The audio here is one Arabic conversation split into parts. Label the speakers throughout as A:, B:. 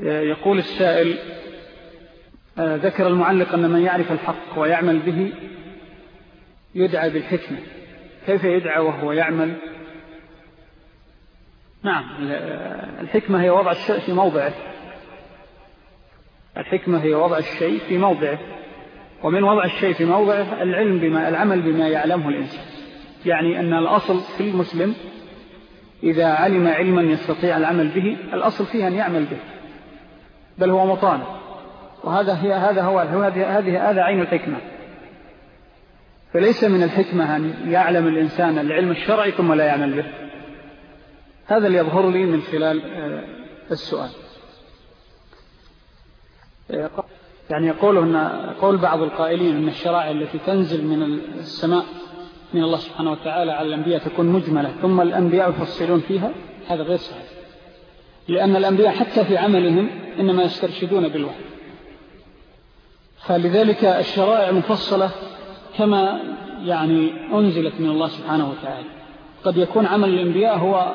A: يقول السائل آه، ذكر المعلق أن من يعرف الحق ويعمل به يدعى بالحكمة. كيف يدعى وهو يعمل؟ نعم الحكمة هي وضع الشيء في موضعه. الحكمة هي وضع الشيء في موضعه. ومن وضع الشيء في موضعه العلم بما العمل بما يعلمه الإنسان. يعني أن الأصل في المسلم إذا علم علما يستطيع العمل به الأصل فيه أن يعمل به. بل هو مطالب وهذا هي هذا هو هذه هذا عين الحكمة. فليس من الحكمة أن يعلم الإنسان العلم الشرعي ثم لا يعمل به. هذا اللي يظهر لي من خلال آه، السؤال. يعني يقول أن قول بعض القائلين أن الشرائع التي تنزل من السماء من الله سبحانه وتعالى على الأنبياء تكون مجملة ثم الأنبياء يفصلون فيها هذا غير صحيح. لأن الأنبياء حتى في عملهم إنما يسترشدون بالوحي. فلذلك الشرائع مفصلة كما يعني أنزلت من الله سبحانه وتعالى. قد يكون عمل الأنبياء هو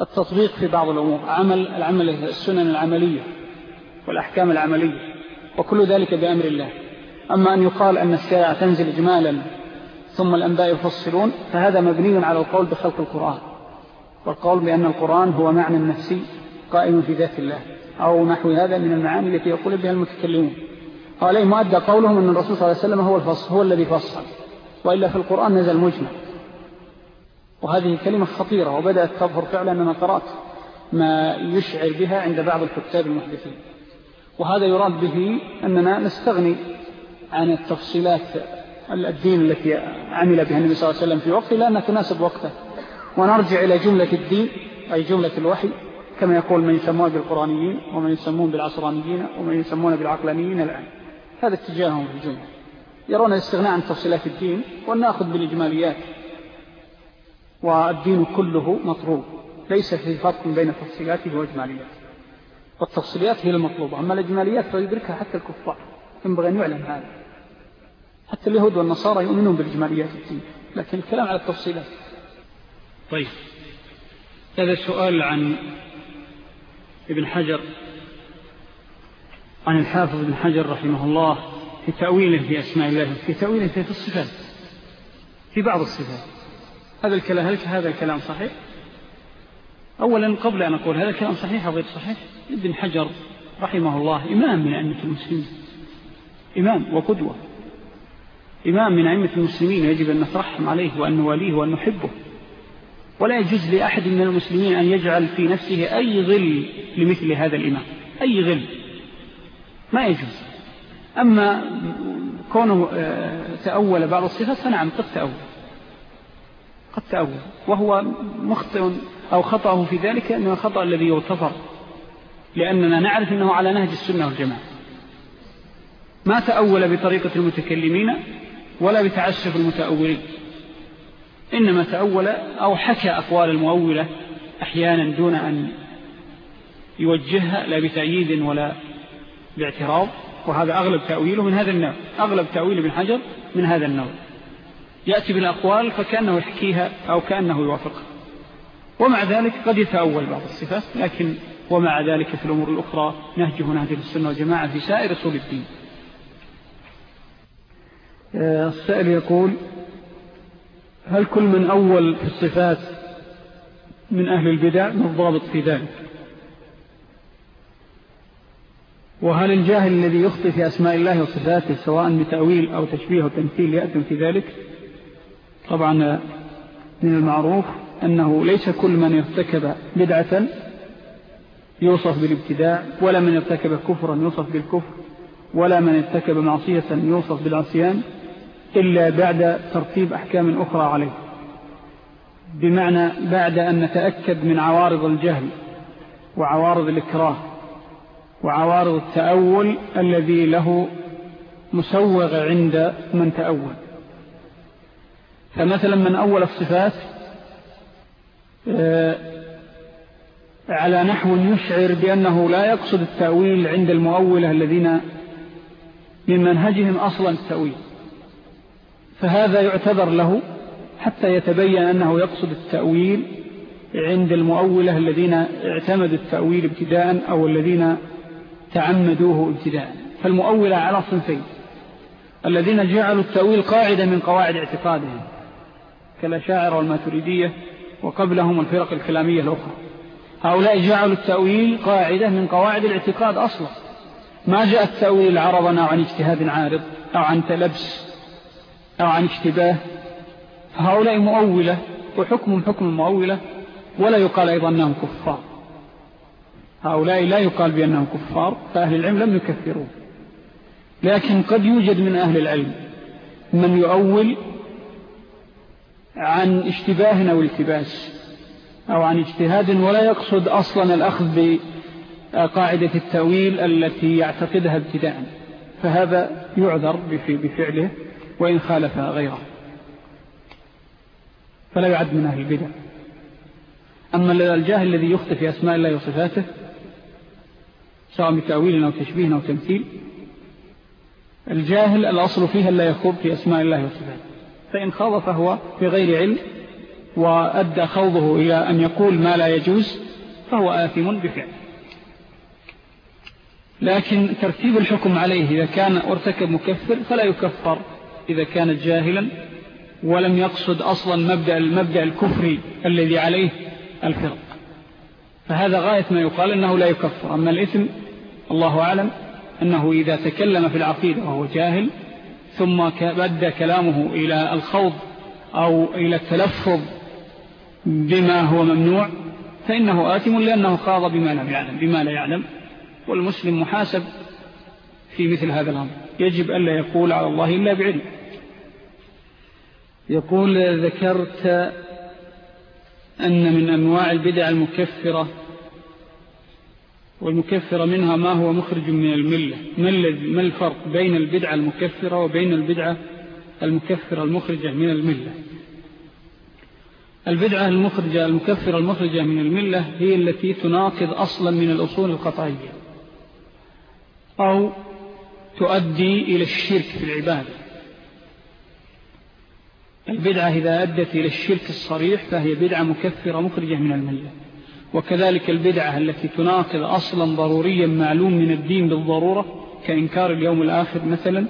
A: التطبيق في بعض الأمور عمل العمل السنن العملية والأحكام العملية وكل ذلك بأمر الله. أما أن يقال أن الساعة تنزل إجمالا ثم الأنباء يفصلون فهذا مبني على القول بخلق القرآن. والقول بأن القرآن هو معنى النفسي قائم في ذات الله أو نحو هذا من المعاني التي يقول بها المتكلمون. وعليه مؤدى قولهم أن الرسول صلى الله عليه وسلم هو, الفصل هو الذي فصل وإلا في القرآن نزل مجمع وهذه كلمة خطيرة وبدأت تظهر فعلا أننا قرأت ما يشعر بها عند بعض الكتاب المحدثين. وهذا يراد به أننا نستغني عن التفصيلات الدين التي عمل بها النبي صلى الله عليه وسلم في وقته لأنها تناسب وقته. ونرجع إلى جملة الدين أي جملة الوحي كما يقول من يسمون بالقرآنيين ومن يسمون بالعصرانيين ومن يسمون بالعقلانيين الآن. هذا اتجاههم في الجملة. يرون الاستغناء عن تفصيلات الدين ونأخذ بالإجماليات. والدين كله مطروب ليس في فرق بين تفصيلاته وإجمالياته. والتفصيلات هي المطلوبة. أما الإجماليات فيدركها حتى الكفار. ينبغي أن يعلم هذا. حتى اليهود والنصارى يؤمنون بالإجماليات الدين. لكن الكلام على التفصيلات. طيب. هذا السؤال عن ابن حجر عن الحافظ ابن حجر رحمه الله في تأويله في أسماء الله في تأويله في الصفات في بعض الصفات. هذا الكلام هل هذا الكلام صحيح؟ أولا قبل أن أقول هذا الكلام صحيح أو غير صحيح ابن حجر رحمه الله إمام من أئمة المسلمين إمام وقدوة إمام من أئمة المسلمين يجب أن نترحم عليه وأن نواليه وأن نحبه. ولا يجوز لأحد من المسلمين أن يجعل في نفسه أي غل لمثل هذا الإمام. أي غل ما يجوز. أما كونه آه، تأول بعض الصفات فنعم قد تأول. قد تأول. وهو مخطئ أو خطأه في ذلك أنه خطأ الذي يغتفر. لأننا نعرف أنه على نهج السنة والجماعة. ما تأول بطريقة المتكلمين ولا بتعسف المتأولين. إنما تأول أو حكى أقوال المؤولة أحيانا دون أن يوجهها لا بتأييد ولا باعتراض. وهذا أغلب تأويله من هذا النوع أغلب تأويل ابن حجر من هذا النوع. يأتي بالأقوال فكأنه يحكيها أو كأنه يوافقها ومع ذلك قد يتأول بعض الصفات لكن ومع ذلك في الأمور الأخرى نهجه نهج السنة والجماعة في سائر رسول الدين.
B: آه، السائل يقول هل كل من أول في الصفات من أهل البدع ضابط في ذلك؟ وهل الجاهل الذي يخطي في أسماء الله وصفاته سواء بتأويل أو تشبيه وتمثيل يأتم في ذلك؟ طبعا من المعروف أنه ليس كل من ارتكب بدعة يوصف بالابتداع ولا من ارتكب كفرا يوصف بالكفر ولا من ارتكب معصية يوصف بالعصيان. إلا بعد ترتيب أحكام أخرى عليه. بمعنى بعد أن نتأكد من عوارض الجهل وعوارض الإكراه وعوارض التأول الذي له مسوغ عند من تأول. فمثلا من أول الصفات آه، على نحو يشعر بأنه لا يقصد التأويل عند المؤولة الذين من منهجهم أصلا التأويل. فهذا يعتذر له حتى يتبين أنه يقصد التأويل عند المؤولة الذين اعتمدوا التأويل ابتداء أو الذين تعمدوه ابتداء. فالمؤولة على صنفين. الذين جعلوا التأويل قاعدة من قواعد اعتقادهم كالأشاعر والماتريدية وقبلهم الفرق الكلامية الأخرى. هؤلاء جعلوا التأويل قاعدة من قواعد الاعتقاد أصلا. ما جاء التأويل عرضا أو عن اجتهاد عارض أو عن تلبس أو عن اشتباه فهؤلاء مؤولة وحكم حكم المؤولة ولا يقال أيضا أنهم كفار. هؤلاء لا يقال بأنهم كفار فأهل العلم لم يكفروا لكن قد يوجد من أهل العلم من يؤول عن اشتباه أو التباس أو عن اجتهاد ولا يقصد أصلا الأخذ بقاعدة التأويل التي يعتقدها ابتداء فهذا يعذر بفعله. وإن خالف غيره. فلا يعد من أهل البدع. أما الجاهل الذي يخطئ في أسماء الله وصفاته سواء بتأويل أو تشبيه أو تمثيل الجاهل الأصل فيها لا يخوض في أسماء الله وصفاته. فإن خاض فهو في غير علم وأدى خوضه إلى أن يقول ما لا يجوز فهو آثم بفعل لكن ترتيب الحكم عليه إذا كان أرتكب مكفر فلا يكفر إذا كان جاهلا ولم يقصد أصلا مبدأ المبدأ الكفري الذي عليه الفرق. فهذا غاية ما يقال أنه لا يكفر. أما الإثم الله أعلم أنه إذا تكلم في العقيدة وهو جاهل ثم بدأ كلامه إلى الخوض أو إلى التلفظ بما هو ممنوع فإنه آثم لأنه خاض بما لم يعلم بما لا يعلم. والمسلم محاسب في مثل هذا الأمر. يجب ألا يقول على الله إلا بعلم. يقول ذكرت أن من أنواع البدع المكفرة والمكفرة منها ما هو مخرج من الملة. ما الفرق بين البدعة المكفرة وبين البدعة المكفرة المخرجة من الملة؟ البدعة المخرجة المكفرة المخرجة من الملة هي التي تناقض أصلا من الأصول القطعية. أو تؤدي إلى الشرك في العبادة. البدعة إذا أدت إلى الشرك الصريح فهي بدعة مكفرة مخرجة من الملة. وكذلك البدعة التي تناقض أصلا ضروريا معلوم من الدين بالضرورة كإنكار اليوم الآخر مثلا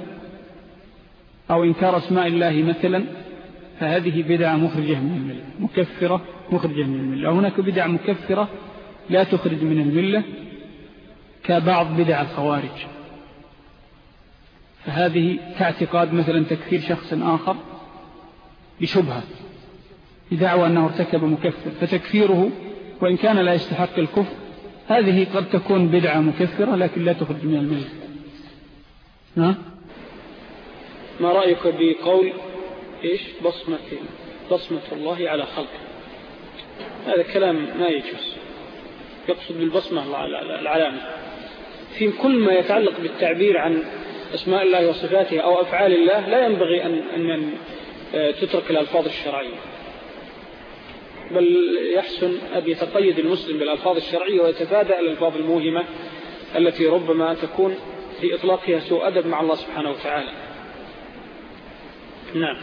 B: أو إنكار أسماء الله مثلا فهذه بدعة مخرجة من الملة مكفرة مخرجة من الملة. وهناك بدعة مكفرة لا تخرج من الملة كبعض بدع الخوارج. فهذه كاعتقاد مثلا تكفير شخص آخر بشبهة بدعوى أنه ارتكب مكفر فتكفيره وإن كان لا يستحق الكفر هذه قد تكون بدعة مكفرة لكن لا تخرج من الملة. نعم
A: ما رأيك بقول إيش؟ بصمة, بصمة الله على خلقه. هذا كلام ما يجوز. يقصد بالبصمة العلامة في كل ما يتعلق بالتعبير عن أسماء الله وصفاته أو أفعال الله لا ينبغي أن, أن تترك الألفاظ الشرعية. بل يحسن أن يتقيد المسلم بالألفاظ الشرعية ويتفادى الألفاظ الموهمة التي ربما تكون في إطلاقها سوء أدب مع الله سبحانه وتعالى. نعم.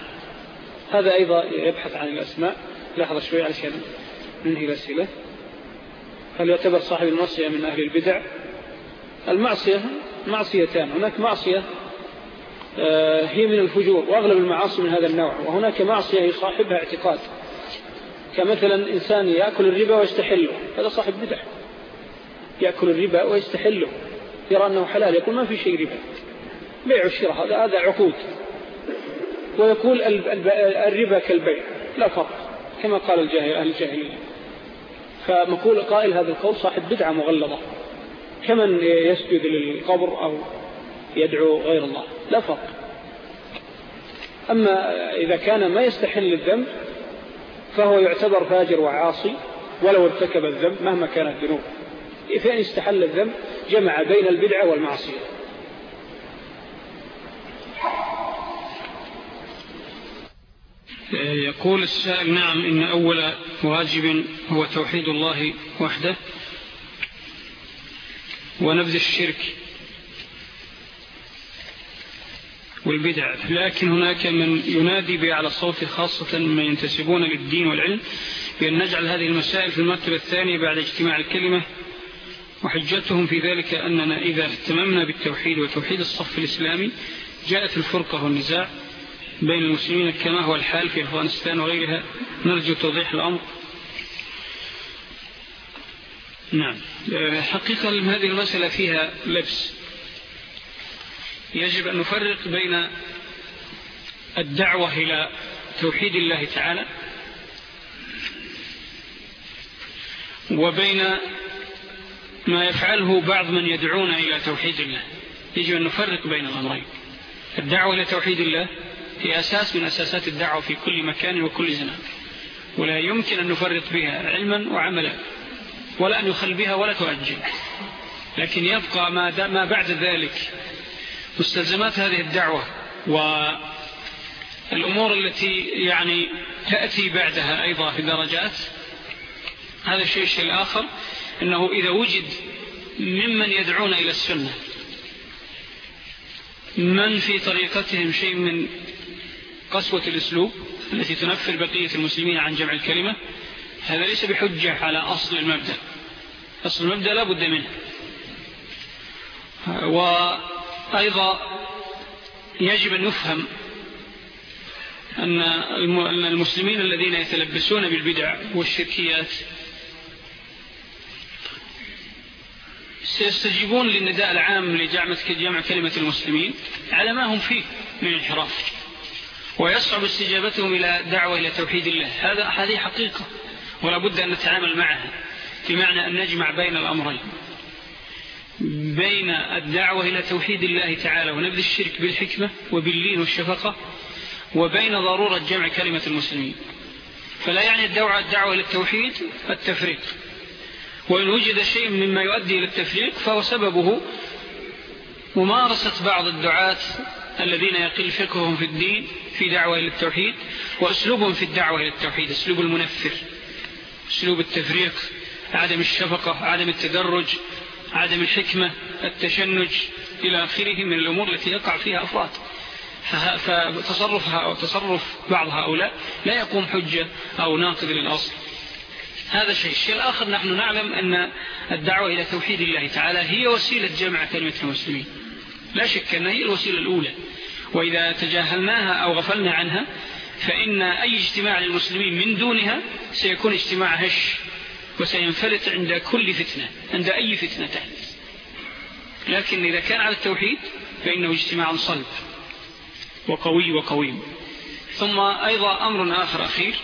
A: هذا أيضا يبحث عن الأسماء. لحظة شوي علشان ننهي الأسئلة. هل يعتبر صاحب المعصية من أهل البدع؟ المعصية معصيتان. هناك معصية آه، هي من الفجور وأغلب المعاصي من هذا النوع وهناك معصية يصاحبها اعتقاد. كمثلا إنسان يأكل الربا ويستحله هذا صاحب بدع. يأكل الربا ويستحله يرى أنه حلال يقول ما في شيء ربا. بيع الشراء هذا هذا عقود. ويقول الربا كالبيع لا فرق كما قال الجاهل أهل الجاهلية. فمقول قائل هذا القول صاحب بدعة مغلظة. كمن يسجد للقبر أو يدعو غير الله. لا فرق. أما إذا كان ما يستحل الذنب فهو يعتبر فاجر وعاصي ولو ارتكب الذنب مهما كانت ذنوب فإن استحل الذنب جمع بين البدعة والمعصية. يقول السائل نعم إن أول واجب هو توحيد الله وحده. ونبذ الشرك والبدع. لكن هناك من ينادي به على الصوت خاصة من ينتسبون للدين والعلم بأن نجعل هذه المسائل في المرتبة الثانية بعد اجتماع الكلمة وحجتهم في ذلك أننا إذا اهتممنا بالتوحيد وتوحيد الصف الإسلامي جاءت الفرقة والنزاع بين المسلمين كما هو الحال في أفغانستان وغيرها. نرجو توضيح الأمر. نعم. حقيقة هذه المسألة فيها لبس. يجب أن نفرق بين الدعوة إلى توحيد الله تعالى وبين ما يفعله بعض من يدعون إلى توحيد الله. يجب أن نفرق بين الأمرين. الدعوة إلى توحيد الله هي أساس من أساسات الدعوة في كل مكان وكل زمان. ولا يمكن أن نفرق بها علما وعملا. ولا أن يخل بها ولا تؤجل. لكن يبقى ما, ما بعد ذلك مستلزمات هذه الدعوة والأمور التي يعني تأتي بعدها أيضا في درجات. هذا الشيء الشيء الآخر أنه إذا وجد ممن يدعون إلى السنة من في طريقتهم شيء من قسوة الأسلوب التي تنفر بقية المسلمين عن جمع الكلمة هذا ليس بحجة على أصل المبدأ. أصل المبدأ لا بد منه. وأيضا يجب أن نفهم أن المسلمين الذين يتلبسون بالبدع والشركيات سيستجيبون للنداء العام لجمع كلمة المسلمين على ما هم فيه من انحراف. ويصعب استجابتهم إلى دعوة إلى توحيد الله. هذا هذه حقيقة. ولا بد أن نتعامل معها. بمعنى أن نجمع بين الأمرين. بين الدعوة إلى توحيد الله تعالى ونبذ الشرك بالحكمة وباللين والشفقة وبين ضرورة جمع كلمة المسلمين. فلا يعني الدعوة, الدعوة إلى التوحيد التفريق. وإن وجد شيء مما يؤدي إلى التفريق فهو سببه ممارسة بعض الدعاة الذين يقل فقههم في الدين في دعوة إلى التوحيد وأسلوبهم في الدعوة إلى التوحيد أسلوب المنفر أسلوب التفريق. عدم الشفقة عدم التدرج عدم الحكمة التشنج إلى آخره من الأمور التي يقع فيها أفراد. فتصرفها أو تصرف بعض هؤلاء لا يقوم حجة أو ناقض للأصل. هذا الشيء الشيء الآخر نحن نعلم أن الدعوة إلى توحيد الله تعالى هي وسيلة جمع كلمة المسلمين. لا شك أنها هي الوسيلة الأولى. وإذا تجاهلناها أو غفلنا عنها فإن أي اجتماع للمسلمين من دونها سيكون اجتماع هش. وسينفلت عند كل فتنة عند أي فتنة تحدث. لكن إذا كان على التوحيد فإنه اجتماع صلب وقوي وقويم. ثم أيضا أمر آخر أخير.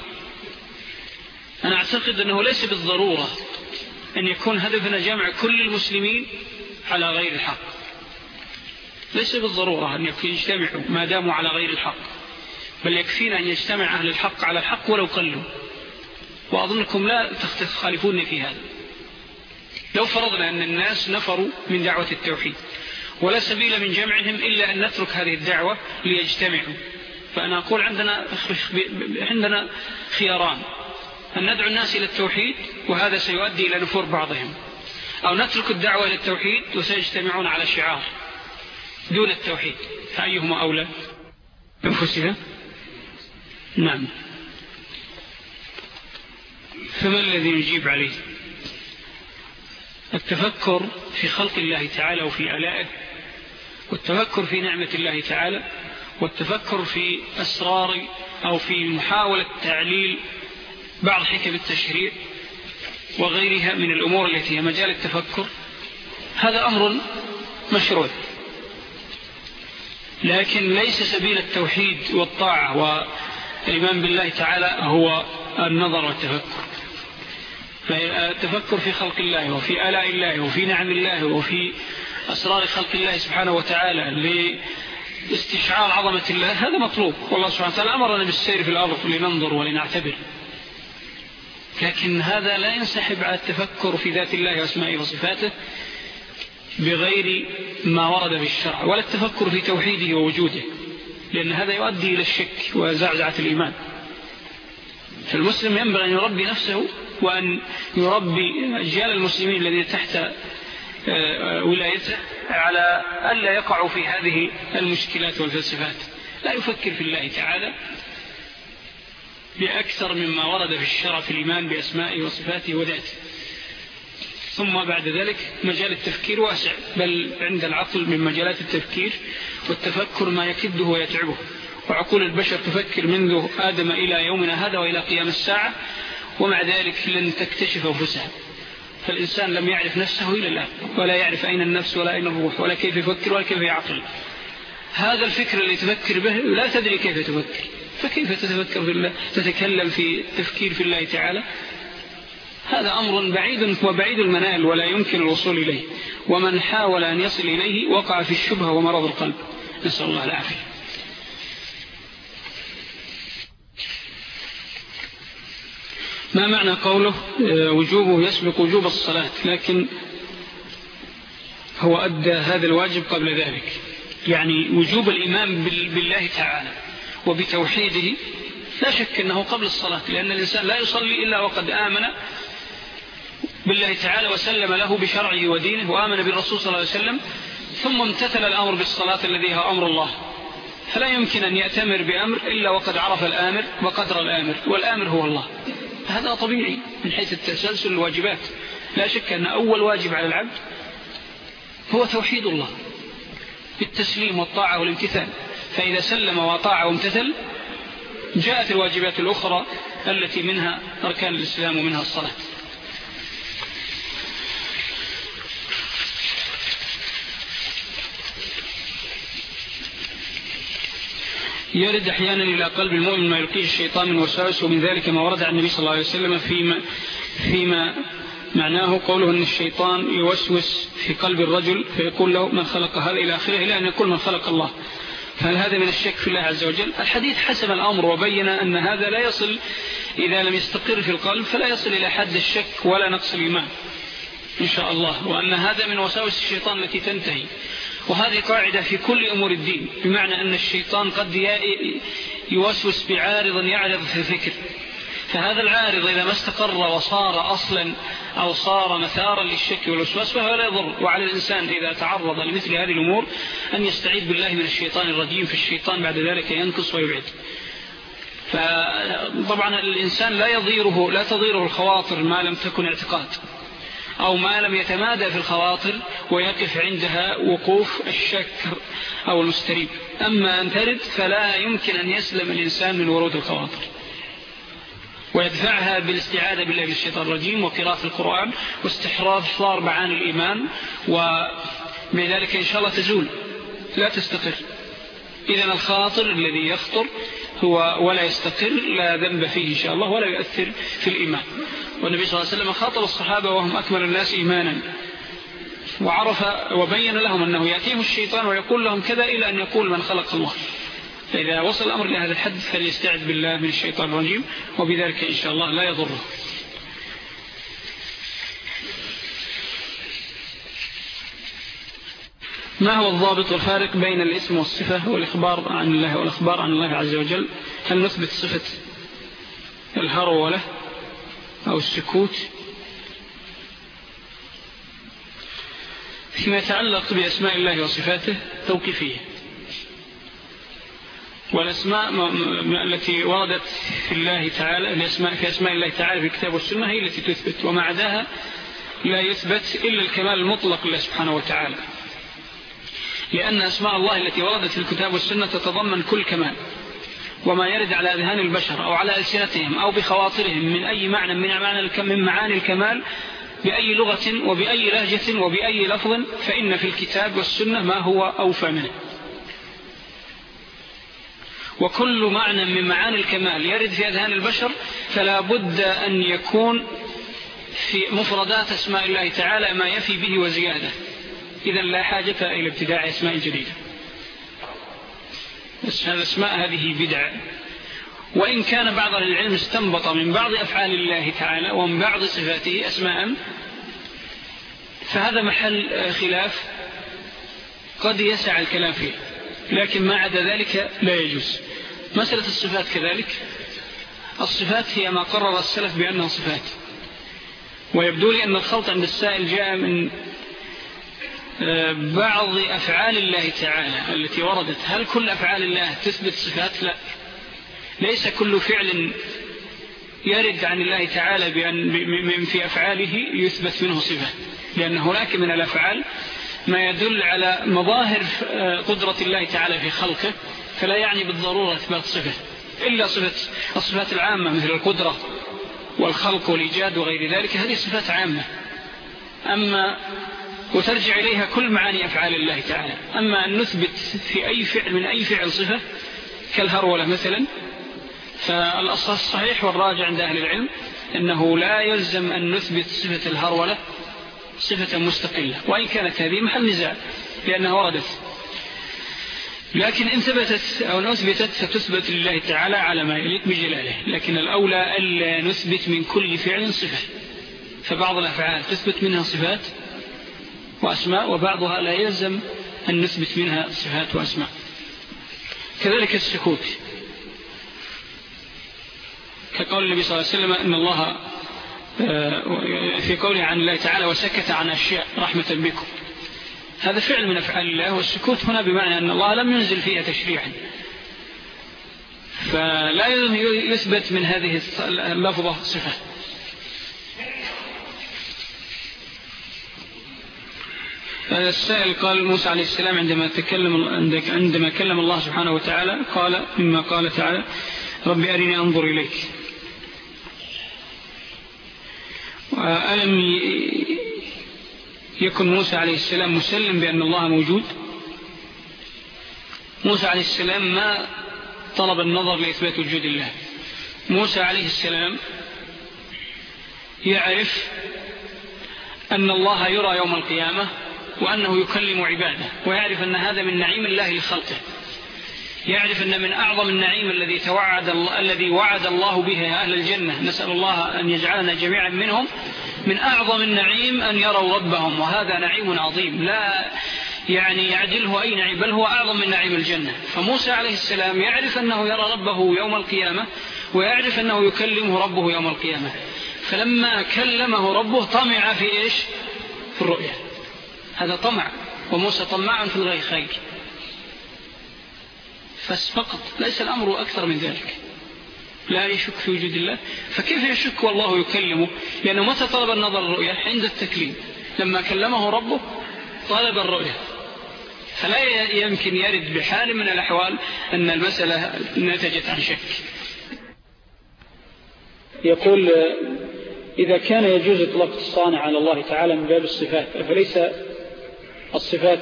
A: أنا أعتقد أنه ليس بالضرورة أن يكون هدفنا جمع كل المسلمين على غير الحق. ليس بالضرورة أن يجتمعوا ما داموا على غير الحق بل يكفينا أن يجتمع أهل الحق على الحق ولو قلوا. وأظنكم لا تخالفوني في هذا. لو فرضنا أن الناس نفروا من دعوة التوحيد ولا سبيل من جمعهم إلا أن نترك هذه الدعوة ليجتمعوا. فأنا أقول عندنا, عندنا خياران. أن ندعو الناس إلى التوحيد وهذا سيؤدي إلى نفور بعضهم. أو نترك الدعوة إلى التوحيد وسيجتمعون على شعار دون التوحيد. فأيهما أولى؟ أنفسها؟ نعم. فما الذي يجيب عليه؟ التفكر في خلق الله تعالى وفي ألائه والتفكر في نعمة الله تعالى والتفكر في أسرار أو في محاولة تعليل بعض حكم التشريع وغيرها من الأمور التي هي مجال التفكر هذا أمر مشروع. لكن ليس سبيل التوحيد والطاعة والإيمان بالله تعالى هو النظر والتفكر. فالتفكر في خلق الله وفي آلاء الله وفي نعم الله وفي أسرار خلق الله سبحانه وتعالى لاستشعار عظمة الله هذا مطلوب. والله سبحانه وتعالى أمرنا بالسير في الأرض لننظر ولنعتبر. لكن هذا لا ينسحب على التفكر في ذات الله وأسمائه وصفاته بغير ما ورد في الشرع ولا التفكر في توحيده ووجوده لأن هذا يؤدي إلى الشك وزعزعة الإيمان. فالمسلم ينبغي أن يربي نفسه وأن يربي أجيال المسلمين الذين تحت آه، ولايته على ألا يقعوا في هذه المشكلات والفلسفات. لا يفكر في الله تعالى بأكثر مما ورد في الشرع في الإيمان بأسمائه وصفاته وذاته. ثم بعد ذلك مجال التفكير واسع بل عند العقل من مجالات التفكير والتفكر ما يكده ويتعبه. وعقول البشر تفكر منذ آدم إلى يومنا هذا وإلى قيام الساعة ومع ذلك لن تكتشف أنفسها. فالإنسان لم يعرف نفسه إلى الآن ولا يعرف أين النفس ولا أين الروح ولا كيف يفكر ولا كيف يعقل. هذا الفكر اللي تفكر به لا تدري كيف تفكر. فكيف تتفكر في الله تتكلم في تفكير في الله تعالى؟ هذا أمر بعيد وبعيد المنال ولا يمكن الوصول إليه. ومن حاول أن يصل إليه وقع في الشبهة ومرض القلب. نسأل الله العافية. ما معنى قوله؟ آه، وجوبه يسبق وجوب الصلاة لكن هو أدى هذا الواجب قبل ذلك. يعني وجوب الإمام بالله تعالى وبتوحيده لا شك أنه قبل الصلاة لأن الإنسان لا يصلي إلا وقد آمن بالله تعالى وسلم له بشرعه ودينه وآمن بالرسول صلى الله عليه وسلم ثم امتثل الأمر بالصلاة الذي هو أمر الله. فلا يمكن أن يأتمر بأمر إلا وقد عرف الآمر وقدر الآمر والآمر هو الله. هذا طبيعي من حيث التسلسل الواجبات. لا شك أن أول واجب على العبد هو توحيد الله بالتسليم والطاعة والامتثال. فإذا سلم وطاع وامتثل جاءت الواجبات الأخرى التي منها أركان الإسلام ومنها الصلاة. يرد أحيانا إلى قلب المؤمن ما يلقيه الشيطان من وساوس ومن ذلك ما ورد عن النبي صلى الله عليه وسلم فيما, فيما معناه قوله أن الشيطان يوسوس في قلب الرجل فيقول له من خلق هذا إلى آخره إلى أن يقول من خلق الله. فهل هذا من الشك في الله عز وجل؟ الحديث حسب الأمر وبين أن هذا لا يصل إذا لم يستقر في القلب فلا يصل إلى حد الشك ولا نقص الإيمان. إن شاء الله. وأن هذا من وساوس الشيطان التي تنتهي. وهذه قاعدة في كل أمور الدين بمعنى أن الشيطان قد يوسوس بعارض يعرض في الفكر. فهذا العارض إذا ما استقر وصار أصلا أو صار مثارا للشك والوسواس فهو لا يضر. وعلى الإنسان إذا تعرض لمثل هذه الأمور أن يستعيد بالله من الشيطان الرجيم فالشيطان بعد ذلك ينقص ويبعد. فطبعا الإنسان لا يضيره لا تضيره الخواطر ما لم تكن اعتقاد. أو ما لم يتمادى في الخواطر ويقف عندها وقوف الشك أو المستريب. أما أن ترد فلا يمكن أن يسلم الإنسان من ورود الخواطر. ويدفعها بالاستعاذة بالله من الشيطان الرجيم وقراءة القرآن واستحراض حضار معاني الإيمان وبذلك إن شاء الله تزول. لا تستقر. إذن الخاطر الذي يخطر هو ولا يستقر لا ذنب فيه إن شاء الله ولا يؤثر في الإيمان. والنبي صلى الله عليه وسلم خاطر الصحابة وهم أكمل الناس إيمانا. وعرف وبين لهم أنه يأتيهم الشيطان ويقول لهم كذا إلى أن يقول من خلق الله. فإذا وصل الأمر لهذا الحد فليستعد بالله من الشيطان الرجيم وبذلك إن شاء الله لا يضره. ما هو الضابط والفارق بين الاسم والصفة والإخبار عن الله والإخبار عن الله عز وجل؟ هل نثبت صفة الهرولة أو السكوت؟ فيما يتعلق بأسماء الله وصفاته توقيفية. والأسماء التي وردت في الله تعالى في أسماء الله تعالى في الكتاب والسنة هي التي تثبت ومع ذاها لا يثبت إلا الكمال المطلق لله سبحانه وتعالى. لأن أسماء الله التي وردت في الكتاب والسنة تتضمن كل كمال وما يرد على أذهان البشر أو على ألسنتهم أو بخواطرهم من أي معنى من, معاني الكمال بأي لغة وبأي لهجة وبأي لفظ فإن في الكتاب والسنة ما هو أوفى منه. وكل معنى من معاني الكمال يرد في أذهان البشر فلا بد أن يكون في مفردات أسماء الله تعالى ما يفي به وزيادة. إذا لا حاجة إلى ابتداع أسماء جديدة. الأسماء هذه بدع. وإن كان بعض العلم استنبط من بعض أفعال الله تعالى ومن بعض صفاته أسماء فهذا محل خلاف قد يسع الكلام فيه لكن ما عدا ذلك لا يجوز. مسألة الصفات كذلك. الصفات هي ما قرر السلف بأنها صفات. ويبدو لي أن الخلط عند السائل جاء من بعض أفعال الله تعالى التي وردت. هل كل أفعال الله تثبت صفات؟ لا. ليس كل فعل يرد عن الله تعالى بأن في أفعاله يثبت منه صفة. لأن هناك من الأفعال ما يدل على مظاهر آه، قدرة الله تعالى في خلقه فلا يعني بالضرورة إثبات صفة. إلا صفة الصفات العامة مثل القدرة والخلق والإيجاد وغير ذلك هذه صفات عامة. أما وترجع إليها كل معاني أفعال الله تعالى. أما أن نثبت في أي فعل من أي فعل صفة كالهرولة مثلا فالأصل الصحيح والراجع عند أهل العلم أنه لا يلزم أن نثبت صفة الهرولة صفة مستقلة. وإن كانت هذه محل نزاع لأنها وردت. لكن إن ثبتت أو نثبتت فتثبت لله تعالى على ما يليق بجلاله. لكن الأولى ألا نثبت من كل فعل صفة. فبعض الأفعال تثبت منها صفات وأسماء وبعضها لا يلزم أن نثبت منها صفات وأسماء. كذلك السكوت. كقول النبي صلى الله عليه وسلم أن الله آه، في قوله عن الله تعالى وسكت عن أشياء رحمة بكم. هذا فعل من أفعال الله والسكوت هنا بمعنى أن الله لم ينزل فيها تشريعا. فلا يثبت من هذه اللفظة صفة. السائل قال موسى عليه السلام عندما تكلم عندما كلم الله سبحانه وتعالى قال مما قال تعالى ربي أرني أنظر إليك. وألم يكن موسى عليه السلام مسلم بأن الله موجود؟ موسى عليه السلام ما طلب النظر لإثبات وجود الله. موسى عليه السلام يعرف أن الله يرى يوم القيامة وأنه يكلم عباده ويعرف أن هذا من نعيم الله لخلقه. يعرف أن من أعظم النعيم الذي توعد الذي وعد الله به أهل الجنة. نسأل الله أن يجعلنا جميعا منهم. من أعظم النعيم أن يروا ربهم وهذا نعيم عظيم. لا يعني يعدله أي نعيم بل هو أعظم من نعيم الجنة. فموسى عليه السلام يعرف أنه يرى ربه يوم القيامة ويعرف أنه يكلمه ربه يوم القيامة. فلما كلمه ربه طمع في إيش؟ في الرؤية هذا طمع وموسى طمع في الغير خير فقط ليس الأمر أكثر من ذلك. لا يشك في وجود الله. فكيف يشك والله يكلمه؟ لأنه متى طلب النظر الرؤية؟ عند التكليم. لما كلمه ربه طلب الرؤية. فلا يمكن يرد بحال من الأحوال أن المسألة نتجت عن شك.
B: يقول إذا كان يجوز إطلاق الصانع على الله تعالى من باب الصفات فليس الصفات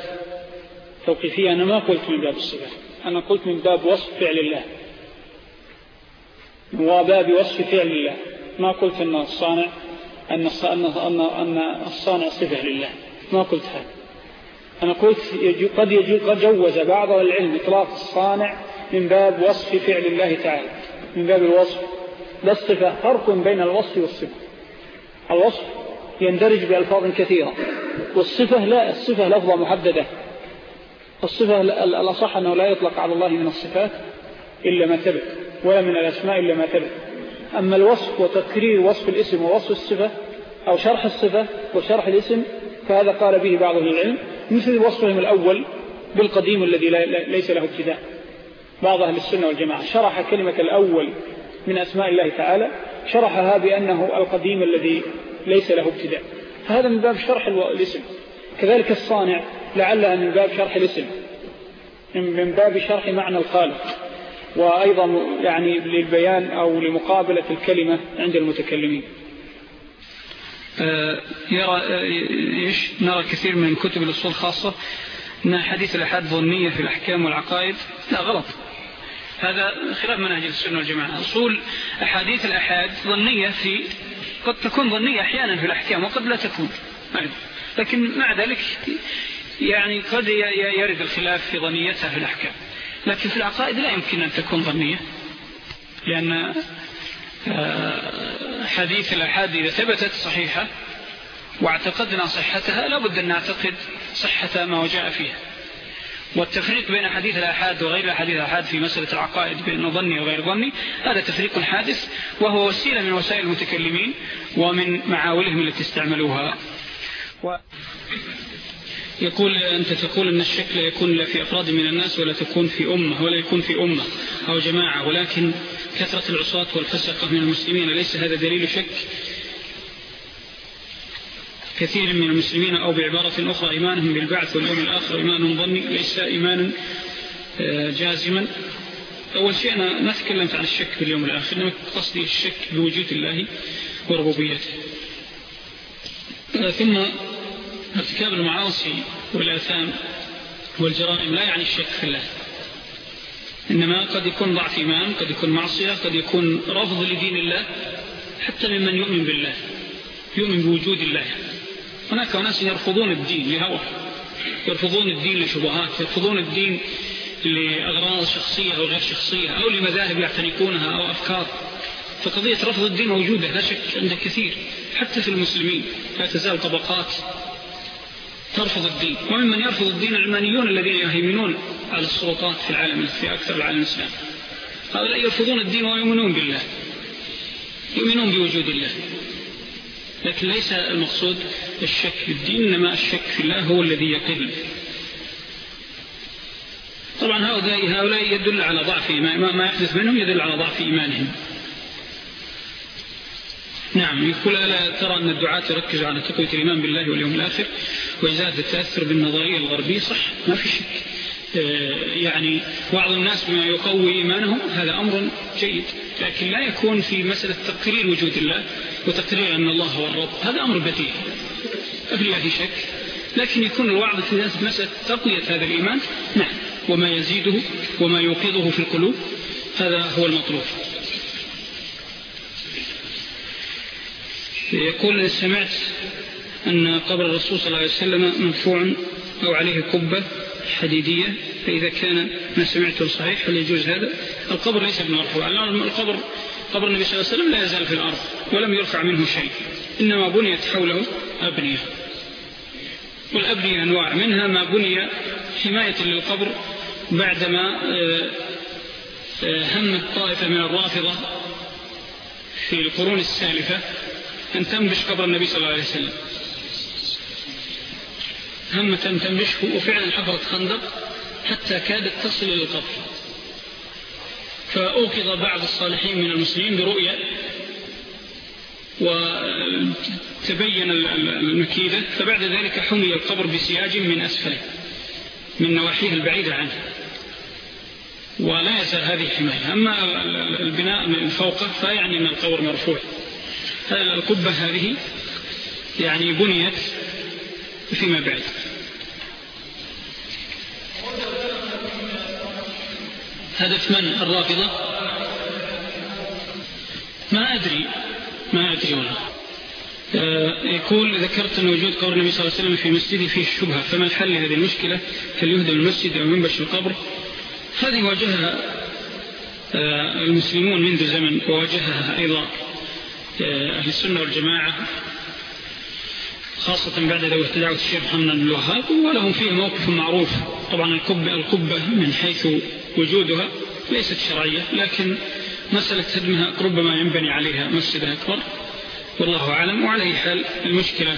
B: توقيفية. أنا ما قلت من باب الصفات أنا قلت من باب وصف فعل الله. وباب وصف فعل الله. ما قلت أن الصانع أن الصانع صفة لله. ما قلت هذا. أنا قلت قد قد جوز بعض العلم إطلاق الصانع من باب وصف فعل الله تعالى من باب الوصف. لا الصفة فرق بين الوصف والصفة. الوصف يندرج بألفاظ كثيرة. والصفة لا الصفة لفظة محددة. الصفة الأصح أنه لا يطلق على الله من الصفات إلا ما ثبت ولا من الأسماء إلا ما ثبت. أما الوصف وتكرير وصف الاسم ووصف الصفة أو شرح الصفة وشرح الاسم فهذا قال به بعض العلم مثل وصفهم الأول بالقديم الذي ليس له ابتداء. بعض أهل السنة والجماعة شرح كلمة الأول من أسماء الله تعالى شرحها بأنه القديم الذي ليس له ابتداء. فهذا من باب شرح الاسم. كذلك الصانع لعلها من باب شرح الاسم. من باب شرح معنى الخالق. وأيضا يعني للبيان أو لمقابلة الكلمة عند المتكلمين.
A: آه، يرى إيش؟ نرى كثير من كتب الأصول خاصة أن حديث الأحاد ظنية في الأحكام والعقائد لا غلط. هذا خلاف منهج السنة والجماعة. أصول أحاديث الأحاد ظنية في قد تكون ظنية أحيانا في الأحكام وقد لا تكون. لكن مع ذلك يعني قد يرد الخلاف في ظنيتها في الأحكام. لكن في العقائد لا يمكن أن تكون ظنية. لأن آه، حديث الأحاد إذا ثبتت صحيحة واعتقدنا صحتها لابد أن نعتقد صحة ما وجاء فيها. والتفريق بين حديث الأحاد وغير حديث الأحاد في مسألة العقائد بين ظني وغير ظني هذا تفريق حادث وهو وسيلة من وسائل المتكلمين ومن معاولهم التي استعملوها. و... يقول أنت تقول أن الشك لا يكون في أفراد من الناس ولا تكون في أمة ولا يكون في أمة أو جماعة ولكن كثرة العصاة والفسقة من المسلمين ليس هذا دليل شك؟ كثير من المسلمين أو بعبارة أخرى إيمانهم بالبعث واليوم الآخر إيمان ظني ليس إيمانا آه، جازما. أول شيء أنا ما تكلمت عن الشك باليوم الآخر إنما قصدي الشك بوجود الله وربوبيته. آه، ثم ارتكاب المعاصي والآثام والجرائم لا يعني الشك في الله. إنما قد يكون ضعف إيمان قد يكون معصية قد يكون رفض لدين الله حتى ممن يؤمن بالله يؤمن بوجود الله. هناك ناس يرفضون الدين لهوى يرفضون الدين لشبهات يرفضون الدين لأغراض شخصية أو غير شخصية أو لمذاهب يعتنقونها أو أفكار. فقضية رفض الدين موجودة لا شك عند كثير حتى في المسلمين. لا تزال طبقات ترفض الدين. وممن يرفض الدين العلمانيون الذين يهيمنون على السلطات في العالم في أكثر العالم الإسلام. هؤلاء يرفضون الدين ويؤمنون بالله يؤمنون بوجود الله. لكن ليس المقصود الشك في الدين إنما الشك في الله هو الذي يقل. طبعا هؤلاء, هؤلاء يدل على ضعف ما يحدث منهم يدل على ضعف إيمانهم. نعم يقول ألا ترى أن الدعاة يركز على تقوية الإيمان بالله واليوم الآخر وإزادة التأثر بالنظرية الغربية؟ صح ما في شك. آه، يعني بعض الناس بما يقوي إيمانهم هذا أمر جيد لكن لا يكون في مسألة تقرير وجود الله وتقرير أن الله هو الرب. هذا أمر بديهي ما في شك. لكن يكون الوعظ في مسألة تقوية هذا الإيمان. نعم. وما يزيده وما يوقظه في القلوب هذا هو المطلوب. يقول سمعت أن قبر الرسول صلى الله عليه وسلم مرفوع أو عليه قبة حديدية. فإذا كان ما سمعته صحيح هل يجوز هذا؟ القبر ليس بمرفوع. القبر قبر النبي صلى الله عليه وسلم لا يزال في الأرض ولم يرفع منه شيء. إنما بنيت حوله أبنية. والأبنية أنواع. منها ما بني حماية للقبر بعدما آه، آه، همت طائفة من الرافضة في القرون السالفة أن تنبش قبر النبي صلى الله عليه وسلم. همت أن تنبشه وفعلا حفرت خندق حتى كادت تصل إلى القبر. فأوقظ بعض الصالحين من المسلمين برؤية وتبين المكيدة فبعد ذلك حمي القبر بسياج من أسفله من نواحيه البعيدة عنه. ولا يزال هذه حماية. أما البناء من فوقه فيعني أن القبر مرفوع. القبة هذه يعني بنيت فيما بعد. هدف من الرافضة؟ ما أدري ما أدري والله. آه، يقول ذكرت أن وجود قبر النبي صلى الله عليه وسلم في مسجده فيه الشبهة فما الحل لهذه المشكلة؟ هل يهدم المسجد أو ينبش القبر؟ هذه واجهها آه، المسلمون منذ زمن وواجهها أيضا آه، أهل السنة والجماعة خاصة بعد دعوة الشيخ محمد بن الوهاب ولهم فيه موقف معروف. طبعا القبة, القبة من حيث وجودها ليست شرعية لكن مسألة هدمها ربما ينبني عليها مسجد أكبر. والله أعلم وعلى أي حال المشكلة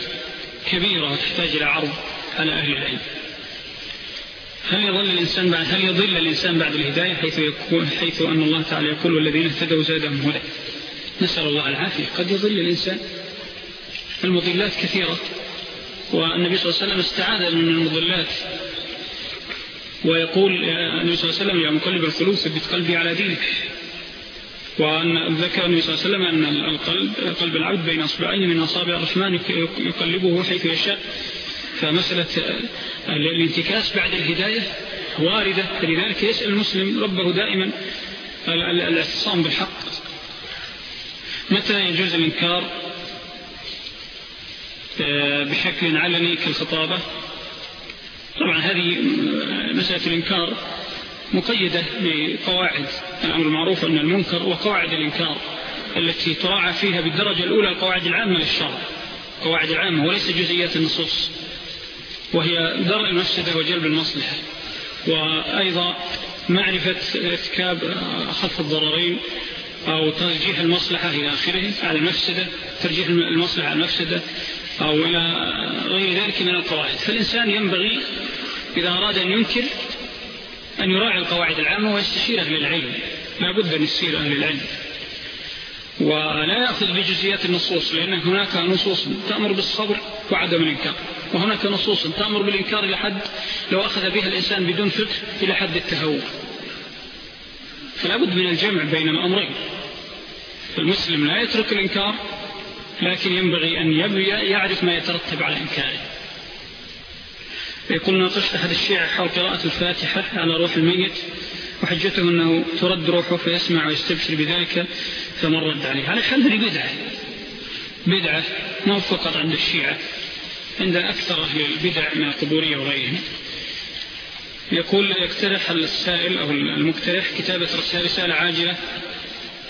A: كبيرة وتحتاج إلى عرض على أهل العلم. هل يظل الإنسان بعد هل يضل الإنسان بعد الهداية حيث, يكون حيث أن الله تعالى يقول والذين اهتدوا زادهم هدى؟ نسأل الله العافية. قد يضل الإنسان المضلات كثيرة والنبي صلى الله عليه وسلم استعاذ من المضلات ويقول النبي صلى الله عليه وسلم يا مقلب القلوب ثبت قلبي على دينك. وأن ذكر النبي صلى الله عليه وسلم أن القلب قلب العبد بين أصبعين من أصابع الرحمن يقلبه حيث يشاء. فمسألة الانتكاس بعد الهداية واردة. فلذلك يسأل المسلم ربه دائما الاعتصام بالحق. متى يجوز الإنكار؟ آه، بشكل علني كالخطابة. طبعا هذه مسألة الإنكار مقيدة بقواعد الأمر المعروف أن المنكر وقواعد الإنكار التي تراعى فيها بالدرجة الأولى القواعد العامة للشرع. قواعد العامة وليس جزئيات النصوص. وهي درء المفسدة وجلب المصلحة. وأيضا معرفة ارتكاب خف الضررين أو ترجيح المصلحة إلى آخره على المفسدة ترجيح المصلحة على المفسدة. أو إلى غير ذلك من القواعد. فالإنسان ينبغي إذا أراد أن ينكر أن يراعي القواعد العامة ويستشير أهل العلم. لا بد أن يستشير أهل العلم. ولا يأخذ بجزئيات النصوص لأن هناك نصوص تأمر بالصبر وعدم الإنكار. وهناك نصوص تأمر بالإنكار إلى حد لو أخذ بها الإنسان بدون فقه إلى حد التهور فلا بد من الجمع بين الأمرين. المسلم لا يترك الإنكار لكن ينبغي أن يعرف ما يترتب على إنكاره. يقول ناقشت أحد الشيعة حول قراءة الفاتحة على روح الميت وحجته أنه ترد روحه فيسمع ويستبشر بذلك فمن رد عليه؟ على حال هذه بدعة. بدعة ما فقط عند الشيعة عند أكثر أهل البدع من القبورية وغيرهم. يقول يقترح السائل أو المقترح كتابة رسالة عاجلة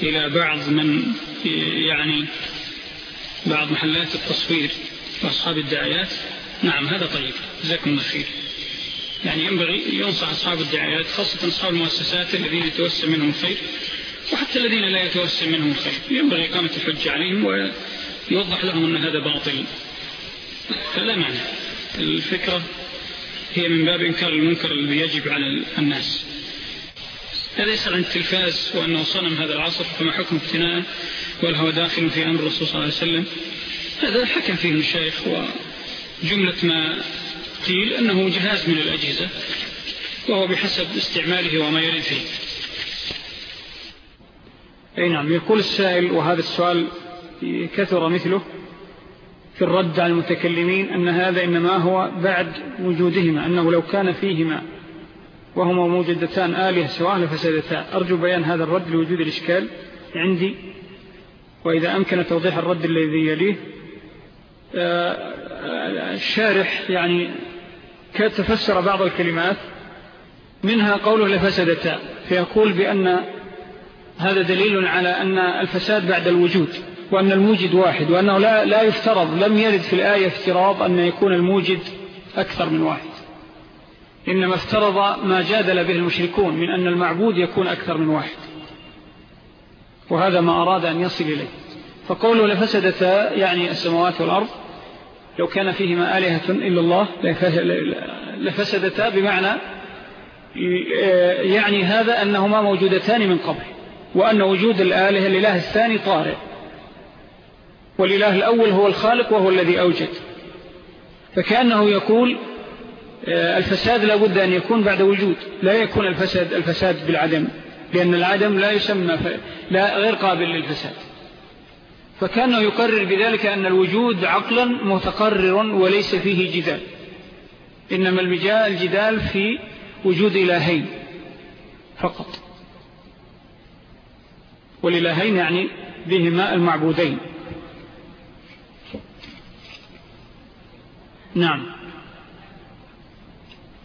A: إلى بعض من يعني بعض محلات التصوير وأصحاب الدعايات. نعم هذا طيب. جزاكم الله خير. يعني ينبغي ينصح أصحاب الدعايات خاصة أصحاب المؤسسات الذين يتوسم منهم خير وحتى الذين لا يتوسم منهم خير ينبغي إقامة الحج عليهم ويوضح لهم أن هذا باطل. فلا معنى الفكرة هي من باب إنكار المنكر الذي يجب على الناس. هذا يسأل عن التلفاز وأنه صنم هذا العصر فما حكم اقتناءه والهو داخل في أمر الرسول صلى الله عليه وسلم؟ هذا حكم فيه المشايخ وجملة ما قيل أنه جهاز من الأجهزة وهو بحسب استعماله وما يريد فيه.
B: أي نعم يقول السائل وهذا السؤال كثر مثله في الرد على المتكلمين أن هذا إنما هو بعد وجودهما أنه لو كان فيهما وهما موجودتان آلهة سواء لفسدتا أرجو بيان هذا الرد لوجود الإشكال عندي. وإذا أمكن توضيح الرد الذي يليه آه، الشارح يعني تفسر بعض الكلمات. منها قوله لفسدتا فيقول بأن هذا دليل على أن الفساد بعد الوجود وأن الموجد واحد وأنه لا, لا يفترض لم يرد في الآية افتراض أن يكون الموجد أكثر من واحد. إنما افترض ما جادل به المشركون من أن المعبود يكون أكثر من واحد. وهذا ما أراد أن يصل إليه. فقوله لفسدتا يعني السماوات والأرض لو كان فيهما آلهة إلا الله لفسدتا بمعنى يعني هذا أنهما موجودتان من قبل وأن وجود الآلهة الإله الثاني طارئ. والإله الأول هو الخالق وهو الذي أوجد. فكأنه يقول الفساد لا بد أن يكون بعد وجود لا يكون الفساد, الفساد بالعدم لأن العدم لا يسمى لا غير قابل للفساد. فكانه يقرر بذلك أن الوجود عقلا متقرر وليس فيه جدال. إنما الجدال في وجود إلهين فقط. والإلهين يعني بهما المعبودين. نعم.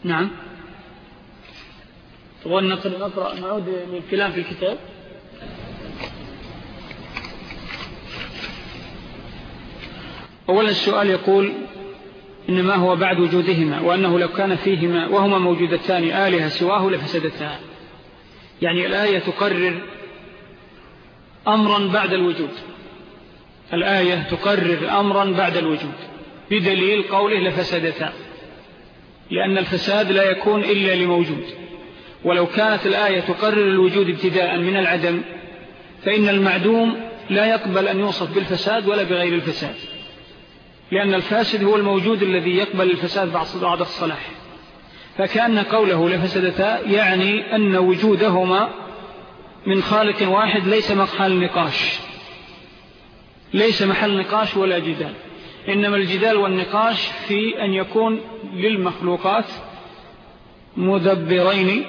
B: نعم. تبغى نقرأ, نعود من الكلام في الكتاب؟ أولا السؤال يقول إنما هو بعد وجودهما وأنه لو كان فيهما وهما موجودتان آلهة سواه لفسدتان يعني الآية تقرر أمرا بعد الوجود. الآية تقرر أمرا بعد الوجود بدليل قوله لفسدتان لأن الفساد لا يكون إلا لموجود. ولو كانت الآية تقرر الوجود ابتداء من العدم فإن المعدوم لا يقبل أن يوصف بالفساد ولا بغير الفساد. لأن الفاسد هو الموجود الذي يقبل الفساد بعد الصلاح. فكأن قوله لفسدتا يعني أن وجودهما من خالق واحد ليس محل نقاش. ليس محل نقاش ولا جدال. إنما الجدال والنقاش في أن يكون للمخلوقات مدبرين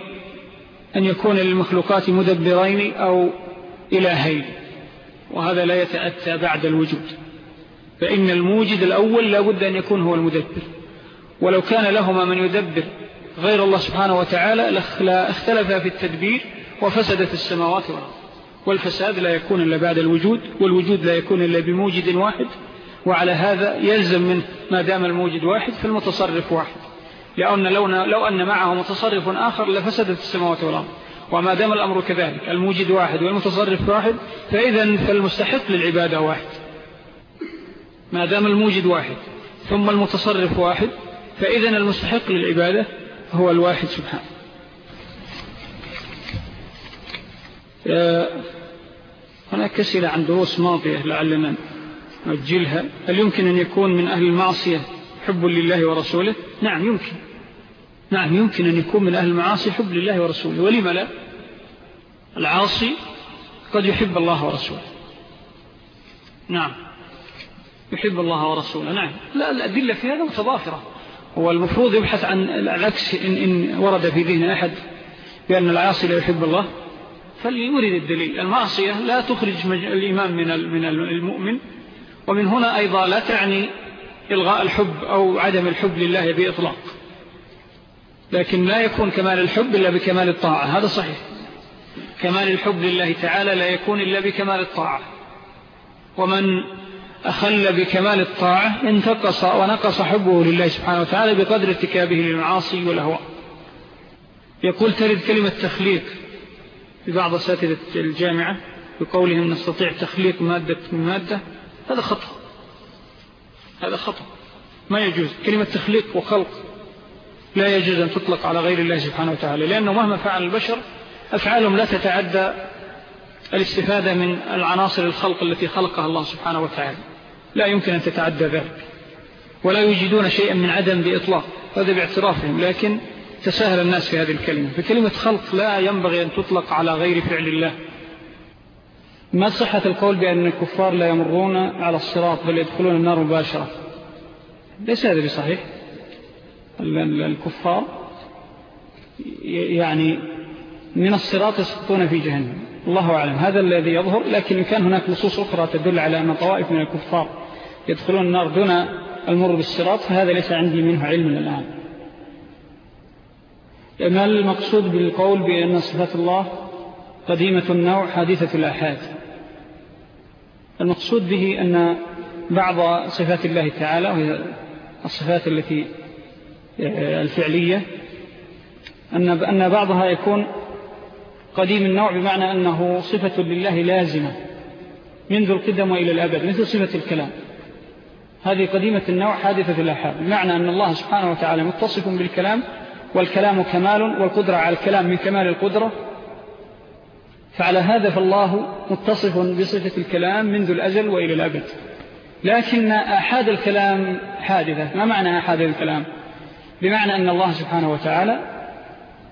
B: أن يكون للمخلوقات مدبرين أو إلهين وهذا لا يتأتى بعد الوجود. فإن الموجد الأول لا بد أن يكون هو المدبر. ولو كان لهما من يدبر غير الله سبحانه وتعالى اختلف في التدبير وفسدت السماوات والأرض. والفساد لا يكون إلا بعد الوجود والوجود لا يكون إلا بموجد واحد. وعلى هذا يلزم منه ما دام الموجد واحد فالمتصرف واحد. لأن لو, لو أن معه متصرف آخر لفسدت السماوات والأرض. وما دام الأمر كذلك الموجد واحد والمتصرف واحد فإذا فالمستحق للعبادة واحد.
A: ما دام الموجد واحد ثم المتصرف واحد فإذا المستحق للعبادة هو الواحد سبحانه. هناك أسئلة عن دروس ماضية لعلنا نؤجلها هل يمكن أن يكون من أهل المعصية حب لله ورسوله؟ نعم يمكن. نعم يمكن أن يكون من أهل المعاصي حب لله ورسوله. ولم لا؟ العاصي قد يحب الله ورسوله. نعم. يحب الله ورسوله. نعم. لا الأدلة في هذا متضافرة. هو المفروض يبحث عن العكس إن, إن ورد في ذهن أحد بأن العاصي لا يحب الله. فليورد الدليل. المعصية لا تخرج الإيمان من من المؤمن. ومن هنا أيضا لا تعني إلغاء الحب أو عدم الحب لله بإطلاق. لكن لا يكون كمال الحب إلا بكمال الطاعة. هذا صحيح. كمال الحب لله تعالى لا يكون إلا بكمال الطاعة. ومن أخل بكمال الطاعة انتقص ونقص حبه لله سبحانه وتعالى بقدر ارتكابه للمعاصي والأهواء يقول ترد كلمة تخليق في بعض أساتذة الجامعة بقولهم نستطيع تخليق مادة من مادة. هذا خطأ. هذا خطأ. ما يجوز. كلمة تخليق وخلق لا يجوز أن تطلق على غير الله سبحانه وتعالى لأنه مهما فعل البشر أفعالهم لا تتعدى الاستفادة من العناصر الخلق التي خلقها الله سبحانه وتعالى. لا يمكن أن تتعدى ذلك. ولا يجدون شيئا من عدم بإطلاق. هذا باعترافهم لكن تساهل الناس في هذه الكلمة. فكلمة خلق لا ينبغي أن تطلق على غير فعل الله. ما صحة القول بأن الكفار لا يمرون على الصراط بل يدخلون النار مباشرة؟ ليس هذا بصحيح. الكفار يعني من الصراط يسقطون في جهنم. الله أعلم. هذا الذي يظهر لكن إن كان هناك نصوص أخرى تدل على أن طوائف من الكفار يدخلون النار دون المر بالصراط فهذا ليس عندي منه علم الآن. ما المقصود بالقول بأن صفات الله قديمة النوع حادثة الأحاد؟ المقصود به أن بعض صفات الله تعالى وهي الصفات التي آه، الفعلية أن بعضها يكون قديم النوع بمعنى أنه صفة لله لازمة منذ القدم وإلى الأبد مثل صفة الكلام. هذه قديمة النوع حادثة الأحاد بمعنى أن الله سبحانه وتعالى متصف بالكلام والكلام كمال والقدرة على الكلام من كمال القدرة فعلى هذا فالله متصف بصفة الكلام منذ الأزل وإلى الأبد. لكن أحاد الكلام حادثة. ما معنى أحاد الكلام؟ بمعنى أن الله سبحانه وتعالى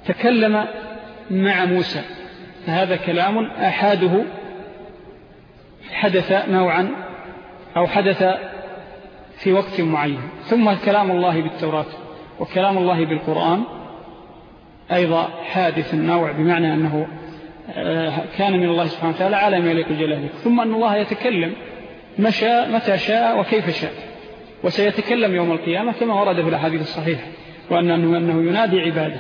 A: تكلم مع موسى. فهذا كلام أحاده حدث نوعا أو حدث في وقت معين. ثم كلام الله بالتوراة وكلام الله بالقرآن أيضا حادث النوع بمعنى أنه كان من الله سبحانه وتعالى على ما يليق جلاله. ثم أن الله يتكلم مشاء متى شاء وكيف شاء. وسيتكلم يوم القيامة كما ورد في الأحاديث الصحيحة. وأنه أنه ينادي عباده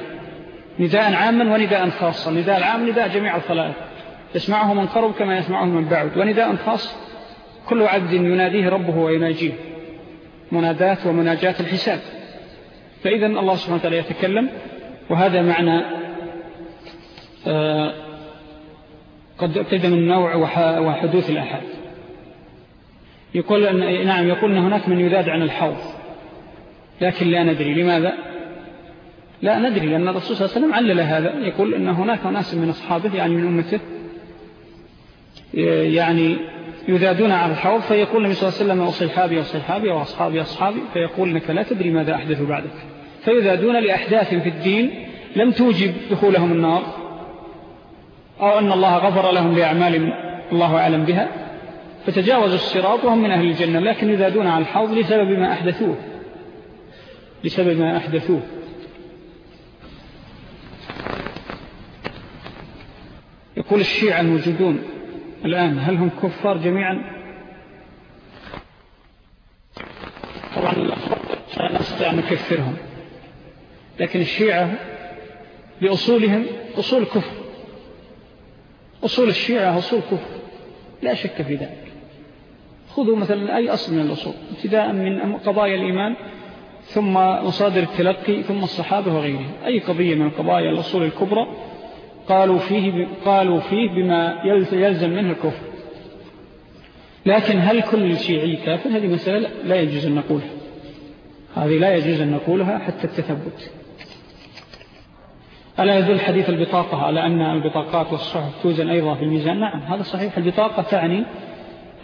A: نداء عاما ونداء خاصا. نداء العام نداء جميع الخلائق. يسمعه من قرب كما يسمعه من بعد. ونداء خاص كل عبد يناديه ربه ويناجيه. منادات ومناجات الحساب. فإذا الله سبحانه وتعالى يتكلم. وهذا معنى آه، قد قدم النوع وحدوث الأحد. يقول أن نعم يقول أن هناك من يذاد عن الحوض. لكن لا ندري. لماذا؟ لا ندري لأن الرسول صلى الله عليه وسلم علل هذا. يقول أن هناك ناس من أصحابه يعني من أمته يعني يذادون على الحوض فيقول النبي صلى الله عليه وسلم وصيحابي وصيحابي وأصحابي أصحابي فيقول أنك لا تدري ماذا أحدث بعدك. فيذادون لأحداث في الدين لم توجب دخولهم النار. أو أن الله غفر لهم بأعمال الله أعلم بها فتجاوزوا الصراط وهم من أهل الجنة لكن يذادون على الحوض لسبب ما أحدثوه. لسبب ما أحدثوه. يقول الشيعة الموجودون الآن هل هم كفار جميعا؟ طبعا لا نستطيع أن نكفرهم. لكن الشيعة بأصولهم أصول كفر. أصول الشيعة أصول كفر. لا شك في ذلك. خذوا مثلا أي أصل من الأصول ابتداء من قضايا الإيمان ثم مصادر التلقي ثم الصحابة وغيرهم. أي قضية من قضايا الأصول الكبرى قالوا فيه, قالوا فيه بما يلزم منه الكفر. لكن هل كل شيعي كافر؟ هذه مسألة لا يجوز أن نقولها. هذه لا يجوز أن نقولها حتى التثبت. ألا يدل حديث البطاقة على أن البطاقات والصحف توزن أيضا في الميزان؟ نعم هذا صحيح. البطاقة تعني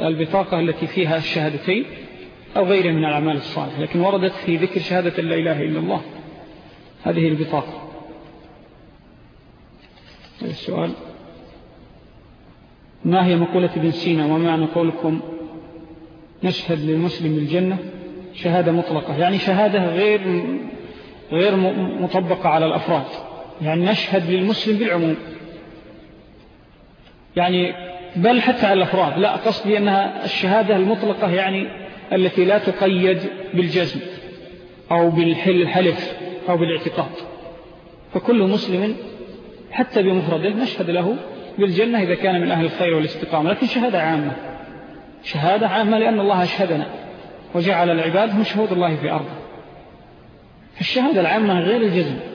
A: البطاقة التي فيها الشهادتين أو غيرها من الأعمال الصالحة لكن وردت في ذكر شهادة لا إله إلا الله. هذه البطاقة. السؤال. ما هي مقولة ابن سينا؟ وما معنى قولكم نشهد للمسلم الجنة شهادة مطلقة؟ يعني شهادة غير غير مطبقة على الأفراد. يعني نشهد للمسلم بالعموم. يعني بل حتى على الأفراد. لا قصدي أنها الشهادة المطلقة يعني التي لا تقيد بالجزم أو بالحلف أو بالاعتقاد. فكل مسلم حتى بمفرده نشهد له بالجنة إذا كان من أهل الخير والاستقامة. لكن شهادة عامة. شهادة عامة لأن الله أشهدنا وجعل العباد هم شهود الله في أرضه. فالشهادة العامة غير الجزم.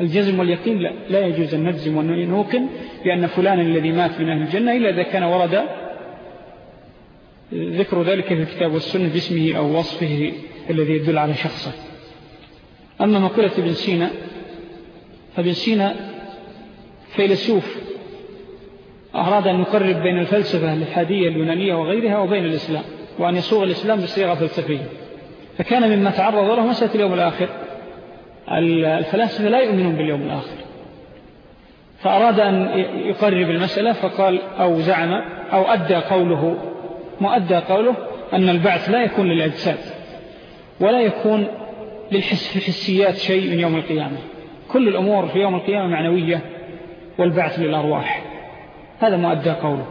A: الجزم واليقين لا, لا يجوز أن نجزم ونوقن بأن فلان الذي مات من أهل الجنة إلا إذا كان ورد ذكر ذلك في الكتاب والسنة باسمه أو وصفه الذي يدل على شخصه. أما مقولة ابن سينا فابن سينا فيلسوف أراد أن يقرب بين الفلسفة الحادية اليونانية وغيرها وبين الإسلام وأن يصوغ الإسلام بصيغة فلسفية. فكان مما تعرض له مسألة اليوم الآخر. الفلاسفة لا يؤمنون باليوم الآخر. فأراد أن يقرب المسألة فقال أو زعم أو أدى قوله مؤدى قوله أن البعث لا يكون للأجساد ولا يكون للحس في الحسيات شيء من يوم القيامة. كل الأمور في يوم القيامة معنوية والبعث للأرواح. هذا مؤدى قوله.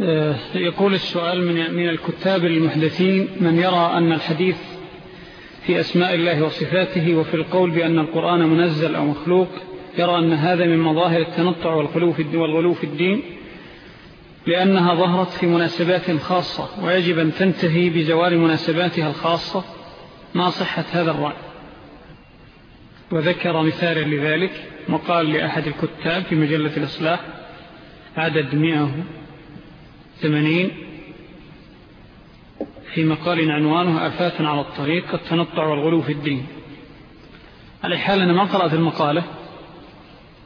B: آه، يقول السؤال من من الكتاب المحدثين من يرى أن الحديث في أسماء الله وصفاته وفي القول بأن القرآن منزل أو مخلوق يرى أن هذا من مظاهر التنطع والغلو في الدين لأنها ظهرت في مناسبات خاصة ويجب أن تنتهي بزوال مناسباتها الخاصة ما صحة هذا الرأي. وذكر مثالا لذلك مقال لأحد الكتاب في مجلة الإصلاح عدد 180 في مقال عنوانه أفات على الطريق التنطع والغلو في الدين. على حال أنا ما قرأت المقالة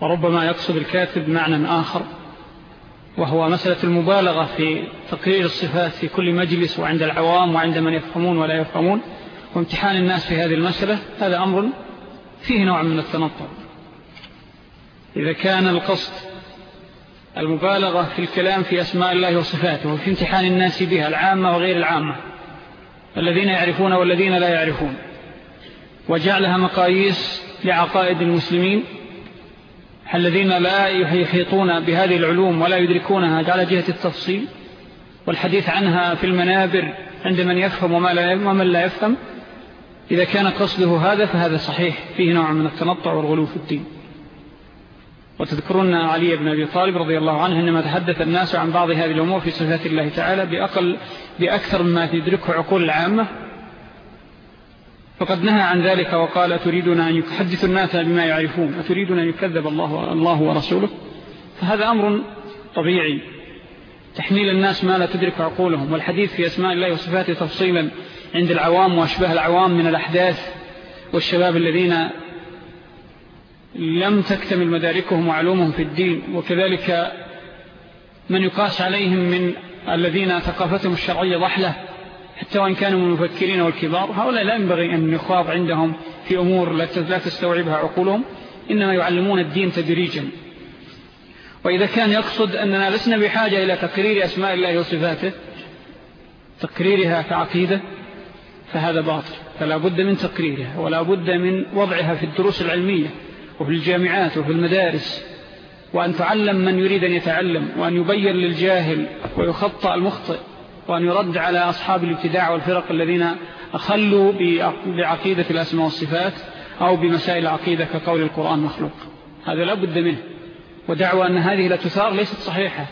B: وربما يقصد الكاتب معنى آخر وهو مسألة المبالغة في تقرير الصفات في كل مجلس وعند العوام وعند من يفهمون ولا يفهمون وامتحان الناس في هذه المسألة هذا أمر فيه نوع من التنطع. إذا كان القصد المبالغة في الكلام في أسماء الله وصفاته وفي امتحان الناس بها العامة وغير العامة الذين يعرفون والذين لا يعرفون. وجعلها مقاييس لعقائد المسلمين الذين لا يحيطون بهذه العلوم ولا يدركونها على جهة التفصيل والحديث عنها في المنابر عند من يفهم وما لا ومن لا يفهم. إذا كان قصده هذا فهذا صحيح فيه نوع من التنطع والغلو في الدين. وتذكرون علي بن أبي طالب رضي الله عنه إنما تحدث الناس عن بعض هذه الأمور في صفات الله تعالى بأقل بأكثر مما تدركه عقول العامة. فقد نهى عن ذلك وقال تريدون أن يحدث الناس بما يعرفون؟ أتريدون أن يكذب الله, الله ورسوله؟ فهذا أمر طبيعي. تحميل الناس ما لا تدرك عقولهم والحديث في أسماء الله وصفاته تفصيلا عند العوام وأشباه العوام من الأحداث والشباب الذين لم تكتمل مداركهم وعلومهم في الدين وكذلك من يقاس عليهم من الذين ثقافتهم الشرعية ضحلة حتى وإن كانوا من المفكرين والكبار. هؤلاء لا ينبغي أن يخاض عندهم في أمور لا تستوعبها عقولهم إنما يعلمون الدين تدريجا. وإذا كان يقصد أننا لسنا بحاجة إلى تقرير أسماء الله وصفاته تقريرها كعقيدة فهذا باطل. فلا بد من تقريرها ولا بد من وضعها في الدروس العلمية. وفي الجامعات وفي المدارس وأن تعلم من يريد أن يتعلم وأن يبين للجاهل ويخطأ المخطئ وأن يرد على أصحاب الابتداع والفرق الذين أخلوا بعقيدة الأسماء والصفات أو بمسائل العقيدة كقول القرآن مخلوق. هذا لا بد منه. ودعوى أن هذه لا تثار ليست صحيحة.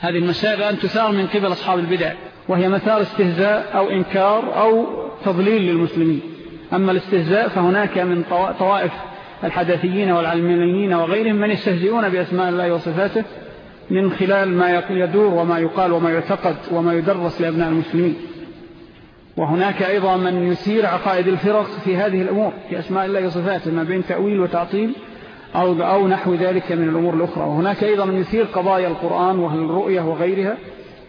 B: هذه المسائل أن تثار من قبل أصحاب البدع وهي مثار استهزاء أو إنكار أو تضليل للمسلمين. أما الاستهزاء فهناك من طوائف الحداثيين والعلمانيين وغيرهم من يستهزئون بأسماء الله وصفاته
A: من خلال ما يدور وما يقال وما يعتقد وما يدرس لأبناء المسلمين. وهناك أيضا من يثير عقائد الفرق في هذه الأمور في أسماء الله وصفاته ما بين تأويل وتعطيل أو, أو نحو ذلك من الأمور الأخرى. وهناك أيضا من يثير قضايا القرآن والرؤية وغيرها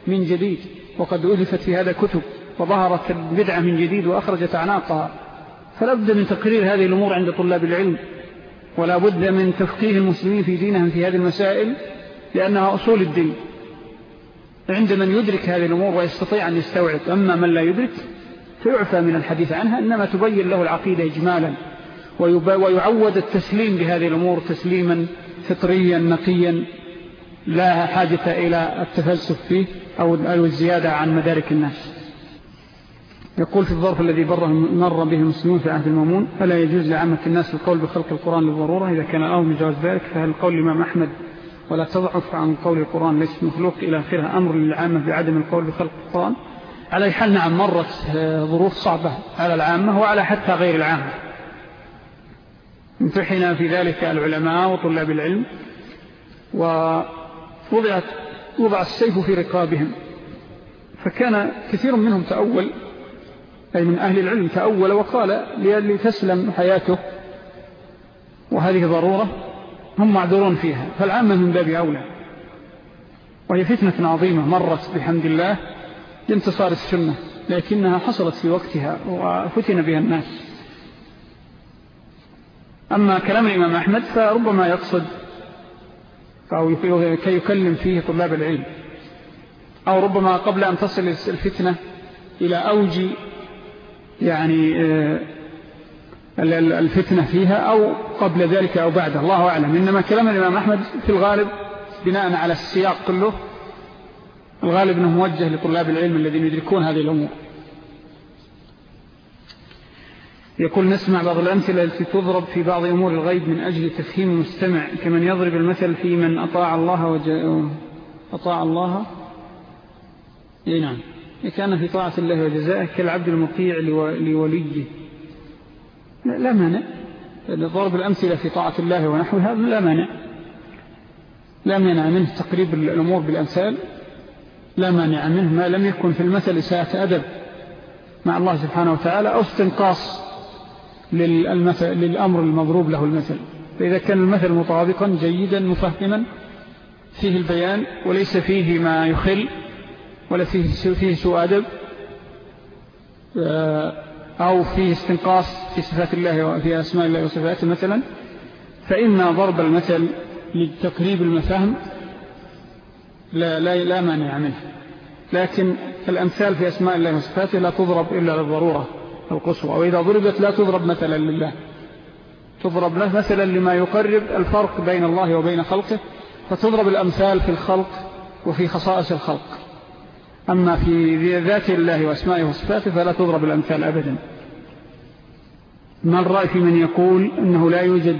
A: من جديد وقد ألفت في هذا كتب وظهرت البدعة من جديد وأخرجت أعناقها. فلا بد من تقرير هذه الأمور عند طلاب العلم. ولا بد من تفقيه المسلمين في دينهم في هذه المسائل لأنها أصول الدين. عند من يدرك هذه الأمور ويستطيع أن يستوعب أما من لا يدرك فيعفى من الحديث عنها إنما تبين له العقيدة إجمالا ويعود التسليم بهذه الأمور تسليما فطريا نقيا لا حاجة إلى التفلسف فيه أو الزيادة عن مدارك الناس. يقول في الظرف الذي مر به المسلمون في عهد المامون فلا يجوز لعامة الناس القول بخلق القرآن للضرورة؟ إذا كان الأمر بجواز ذلك فهل القول الإمام أحمد ولا تضعف عن قول القرآن ليس مخلوق إلى آخرها أمر للعامة بعدم القول بخلق القرآن؟ على حال نعم مرت ظروف صعبة على العامة وعلى حتى غير العامة. امتحنا في ذلك العلماء وطلاب العلم ووضعت وضع السيف في رقابهم. فكان كثير منهم تأول أي من أهل العلم تأول وقال لتسلم حياته. وهذه ضرورة هم معذورون فيها فالعامة من باب أولى. وهي فتنة عظيمة مرت بحمد الله لانتصار السنة لكنها حصلت في وقتها وفتن بها الناس. أما كلام الإمام أحمد فربما يقصد أو كي يكلم فيه طلاب العلم أو ربما قبل أن تصل الفتنة إلى أوج يعني آه، الفتنة فيها أو قبل ذلك أو بعد الله أعلم. إنما كلام الإمام أحمد في الغالب بناء على السياق كله الغالب أنه موجه لطلاب العلم الذين يدركون هذه الأمور. يقول نسمع بعض الأمثلة التي تضرب في بعض أمور الغيب من أجل تفهيم المستمع. كمن يضرب المثل في من أطاع الله وجاء أطاع الله. نعم. كان في طاعة الله وجزائه كالعبد المطيع لوليه. لا مانع. ضرب الأمثلة في طاعة الله ونحوها لا مانع. لا مانع منه تقريب الأمور بالأمثال. لا مانع منه ما لم يكن في المثل ساعة أدب مع الله سبحانه وتعالى أو استنقاص للأمر المضروب له المثل. فإذا كان المثل مطابقا جيدا مفهما فيه البيان وليس فيه ما يخل ولا فيه, فيه سوء أدب آه، أو فيه استنقاص في صفات الله وفي أسماء الله وصفاته مثلا فإن ضرب المثل لتقريب المفاهم لا, لا, لا مانع منه. لكن الأمثال في أسماء الله وصفاته لا تضرب إلا للضرورة القصوى. وإذا ضربت لا تضرب مثلا لله. تضرب مثلا لما يقرب الفرق بين الله وبين خلقه فتضرب الأمثال في الخلق وفي خصائص الخلق. أما في ذات الله وأسمائه وصفاته فلا تضرب الأمثال أبدا. ما الرأي في من يقول أنه لا يوجد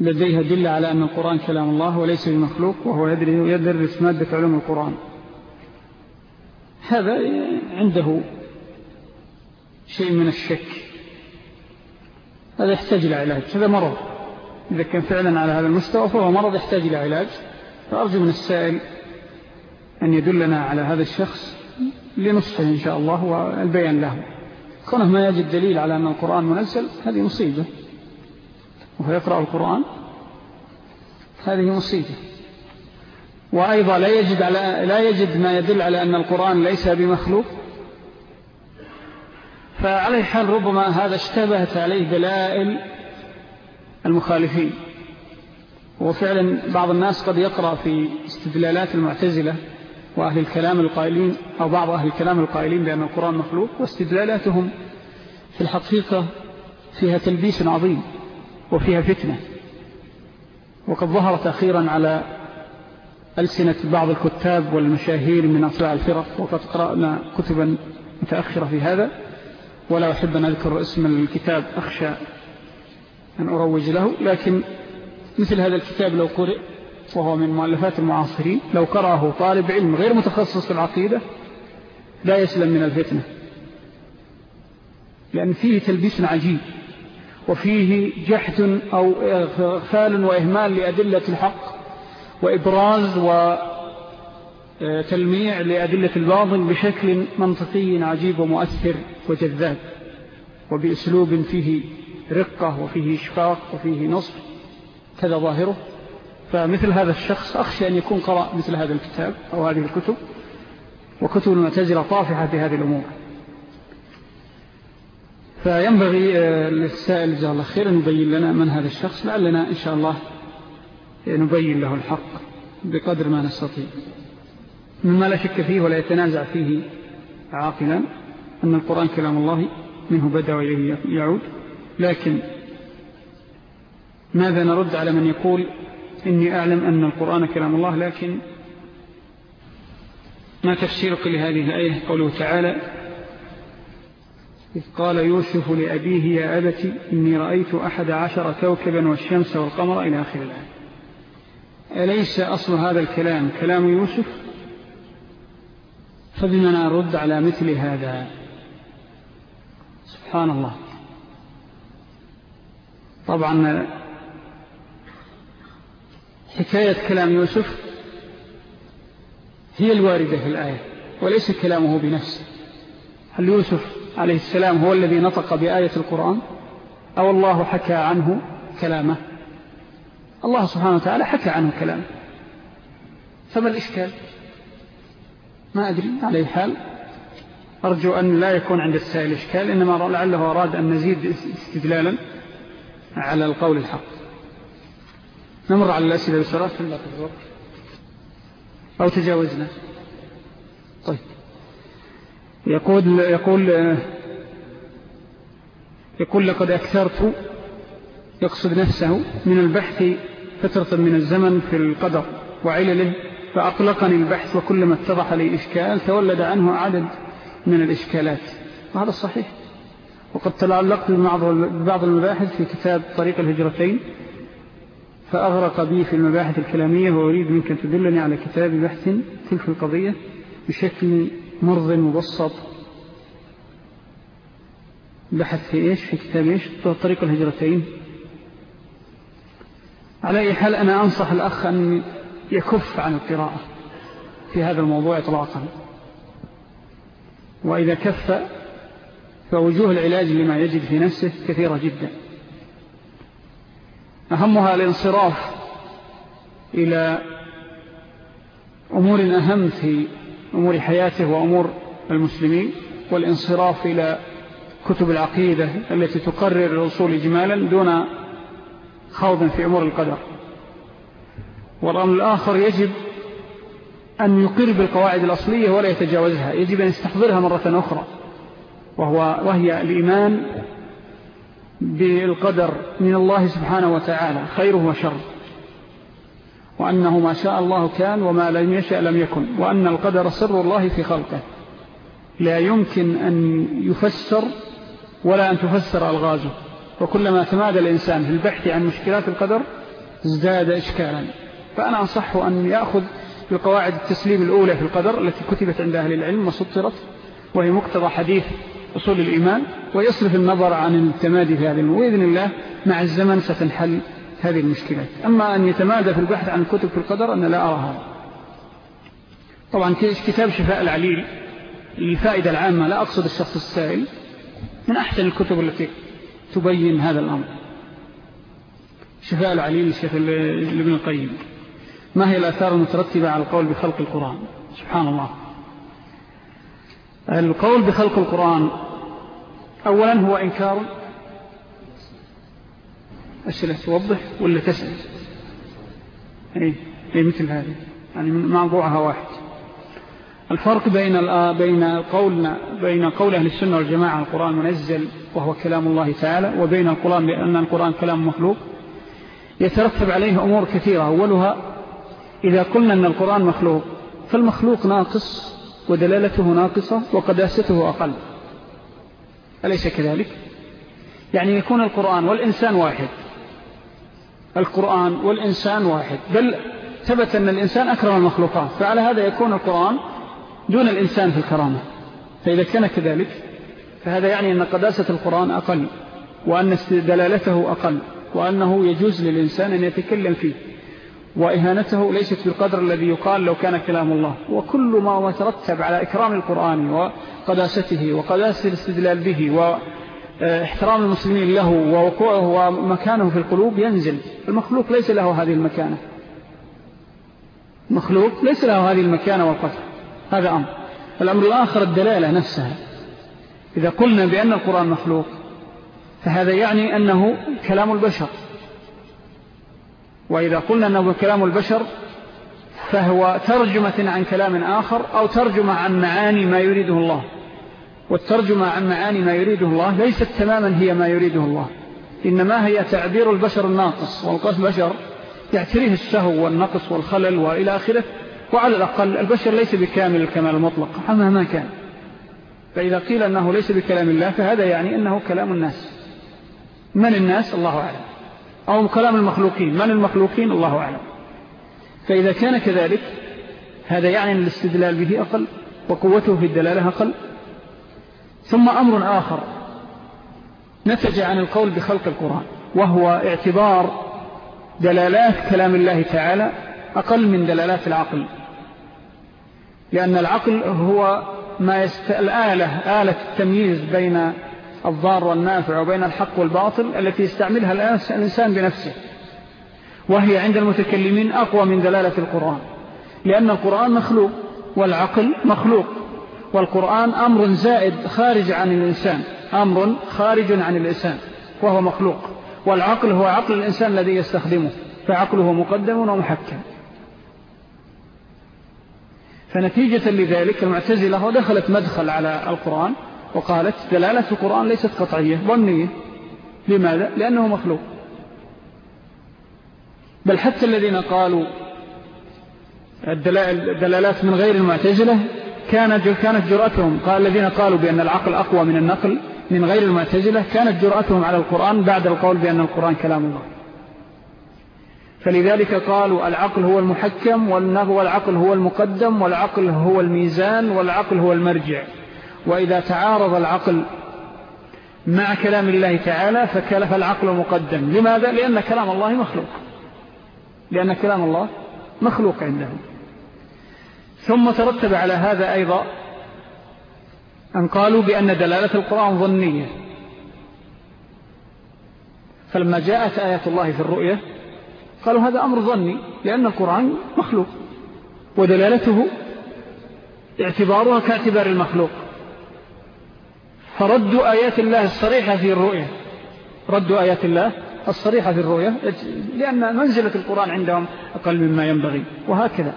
A: لديها دل على أن القرآن كلام الله وليس بمخلوق وهو يدرس مادة علوم القرآن؟ هذا عنده شيء من الشك. هذا يحتاج إلى علاج. هذا مرض. إذا كان فعلا على هذا المستوى فهو مرض يحتاج إلى علاج. فأرجو من السائل أن يدلنا على هذا الشخص لنصفه إن شاء الله والبيان له. كونه ما يجد دليل على أن القرآن منزل هذه مصيبة. وهو يقرأ القرآن هذه مصيبة. وأيضا لا يجد, على لا يجد ما يدل على أن القرآن ليس بمخلوق. فعلى حال ربما هذا اشتبهت عليه دلائل المخالفين. وفعلا بعض الناس قد يقرأ في استدلالات المعتزلة وأهل الكلام القائلين أو بعض أهل الكلام القائلين بأن القرآن مخلوق واستدلالاتهم في الحقيقة فيها تلبيس عظيم وفيها فتنة. وقد ظهرت أخيرا على ألسنة بعض الكتاب والمشاهير من أطلاع الفرق وقد قرأنا كتبا متأخرة في هذا. ولا أحب أن أذكر اسم الكتاب أخشى أن أروج له لكن مثل هذا الكتاب لو قرئ وهو من مؤلفات المعاصرين لو قرأه طالب علم غير متخصص في العقيدة لا يسلم من الفتنة. لأن فيه تلبيس عجيب وفيه جحد أو إغفال وإهمال لأدلة الحق
B: وإبراز وتلميع لأدلة الباطل بشكل منطقي عجيب ومؤثر وجذاب وبأسلوب فيه رقة وفيه إشفاق وفيه نصف كذا ظاهره. فمثل هذا الشخص أخشى أن يكون قرأ مثل هذا الكتاب أو هذه الكتب وكتب المعتزلة طافحة في هذه الأمور. فينبغي آه، للسائل جزاه الله خير أن يبين لنا من هذا الشخص لعلنا إن شاء الله نبين له الحق بقدر ما نستطيع. مما لا شك فيه ولا يتنازع فيه عاقلا أن القرآن كلام الله منه بدأ وإليه يعود. لكن ماذا نرد على من يقول إني أعلم أن القرآن كلام الله لكن ما تفسيرك لهذه الآية؟ قوله تعالى إذ قال يوسف لأبيه يا أبت إني رأيت أحد عشر كوكبا والشمس والقمر إلى آخر الآية. أليس أصل هذا الكلام كلام يوسف؟ فبما نرد على مثل هذا؟ سبحان الله. طبعا حكاية كلام يوسف هي الواردة في الآية وليس كلامه بنفسه. هل يوسف عليه السلام هو الذي نطق بآية القرآن؟ أو الله حكى عنه كلامه؟ الله سبحانه وتعالى حكى عنه كلامه. فما الإشكال؟ ما أدري عليه حال. أرجو أن لا يكون عند السائل إشكال إنما لعله أراد أن نزيد استدلالا على القول الحق. نمر على الأسئلة بسرعة. في الله أو تجاوزنا. طيب. يقول يقول يقول لقد أكثرت يقصد نفسه من البحث فترة من الزمن في القدر وعلله فأطلقني البحث وكلما اتضح لي إشكال تولد عنه عدد من الإشكالات. وهذا الصحيح وقد تعلقت ببعض المباحث في كتاب طريق الهجرتين. فأغرق بي في المباحث الكلامية وأريد منك أن تدلني على كتاب بحث تلك القضية بشكل مرض مبسط. بحث في إيش؟ في كتاب إيش؟ طريق الهجرتين. على أي حال أنا أنصح الأخ أن يكف عن القراءة في هذا الموضوع إطلاقا. وإذا كف فوجوه العلاج لما يجد في نفسه كثيرة جدا. أهمها الانصراف إلى أمور أهم في أمور حياته وأمور المسلمين والانصراف إلى كتب العقيدة التي تقرر الرسول إجمالا دون خوض في أمور القدر. والأمر الآخر يجب أن يقر بالقواعد الأصلية ولا يتجاوزها يجب أن يستحضرها مرة أخرى وهو وهي الإيمان بالقدر من الله سبحانه وتعالى خيره وشر وأنه ما شاء الله كان وما لم يشاء لم يكن وأن القدر سر الله في خلقه. لا يمكن أن يفسر ولا أن تفسر ألغازه. وكلما تمادى الإنسان في البحث عن مشكلات القدر ازداد إشكالا. فأنا أنصحه أن يأخذ بقواعد التسليم الأولى في القدر التي كتبت عند أهل العلم وسطرت وهي مقتضى حديث أصول الإيمان ويصرف النظر عن التمادي في هذه وإذن الله مع الزمن ستنحل هذه المشكلات. أما أن يتمادى في البحث عن كتب في القدر أنا لا أرى هذا. طبعا كتاب شفاء العليل للفائدة العامة لا أقصد الشخص السائل من أحسن الكتب التي تبين هذا الأمر. شفاء العليل الشيخ ابن القيم. ما هي الأثار المترتبة على القول بخلق القرآن؟ سبحان الله. القول بخلق القرآن أولا هو إنكار أسئلة توضح ولا تسأل؟ أي, أي مثل هذه يعني موضوعها واحد. الفرق بين بين قولنا بين قول أهل السنة والجماعة القرآن منزل وهو كلام الله تعالى وبين القرآن لأن القرآن كلام مخلوق يترتب عليه أمور كثيرة. أولها إذا قلنا أن القرآن مخلوق فالمخلوق ناقص ودلالته ناقصة وقداسته أقل. أليس كذلك؟ يعني يكون القرآن والإنسان واحد. القرآن والإنسان واحد. بل ثبت أن الإنسان أكرم المخلوقات. فعلى هذا يكون القرآن دون الإنسان في الكرامة. فإذا كان كذلك فهذا يعني أن قداسة القرآن أقل وأن دلالته أقل وأنه يجوز للإنسان أن يتكلم فيه. وإهانته ليست بالقدر الذي يقال لو كان كلام الله. وكل ما ترتب على إكرام القرآن وقداسته وقداسة الاستدلال به واحترام المسلمين له ووقوعه ومكانه في القلوب ينزل. المخلوق ليس له هذه المكانة. مخلوق ليس له هذه المكانة والقدر. هذا أمر. الأمر الآخر الدلالة نفسها. إذا قلنا بأن القرآن مخلوق فهذا يعني أنه كلام البشر. وإذا قلنا أنه كلام البشر فهو ترجمة عن كلام آخر أو ترجمة عن معاني ما يريده الله. والترجمة عن معاني ما يريده الله ليست تماما هي ما يريده الله. إنما هي تعبير البشر الناقص والقص بشر يعتريه السهو والنقص والخلل وإلى آخره وعلى الأقل البشر ليس بكامل الكمال المطلق مهما كان. فإذا قيل أنه ليس بكلام الله فهذا يعني أنه كلام الناس. من الناس؟ الله أعلم. أو كلام المخلوقين. من المخلوقين؟ الله أعلم. فإذا كان كذلك هذا يعني الاستدلال به أقل وقوته في الدلالة أقل. ثم أمر آخر. نتج عن القول بخلق القرآن وهو اعتبار دلالات كلام الله تعالى أقل من دلالات العقل. لأن العقل هو ما يست... الآلة آلة التمييز بين الضار والنافع وبين الحق والباطل التي يستعملها الإنسان بنفسه. وهي عند المتكلمين أقوى من دلالة القرآن. لأن القرآن مخلوق والعقل مخلوق. والقرآن أمر زائد خارج عن الإنسان. أمر خارج عن الإنسان. وهو مخلوق. والعقل هو عقل الإنسان الذي يستخدمه. فعقله مقدم ومحكم. فنتيجة لذلك المعتزلة دخلت مدخل على القرآن وقالت دلالة القرآن ليست قطعية ظنية. لماذا؟ لأنه مخلوق. بل حتى الذين قالوا الدلالات من غير المعتزلة كانت جرأتهم. قال الذين قالوا بأن العقل أقوى من النقل من غير المعتزلة كانت جرأتهم على القرآن بعد القول بأن القرآن كلام الله. فلذلك قالوا العقل هو المحكم والعقل هو المقدم والعقل هو الميزان والعقل هو المرجع. وإذا تعارض العقل مع كلام الله تعالى فكلف العقل مقدم. لماذا؟ لأن كلام الله مخلوق. لأن كلام الله مخلوق عندهم. ثم ترتب على هذا أيضا أن قالوا بأن دلالة القرآن ظنية. فلما جاءت آية الله في الرؤية قالوا هذا أمر ظني لأن القرآن مخلوق. ودلالته اعتبارها كاعتبار المخلوق. فردوا آيات الله الصريحة في الرؤية. ردوا آيات الله الصريحة في الرؤية لأن منزلة القرآن عندهم أقل مما ينبغي وهكذا.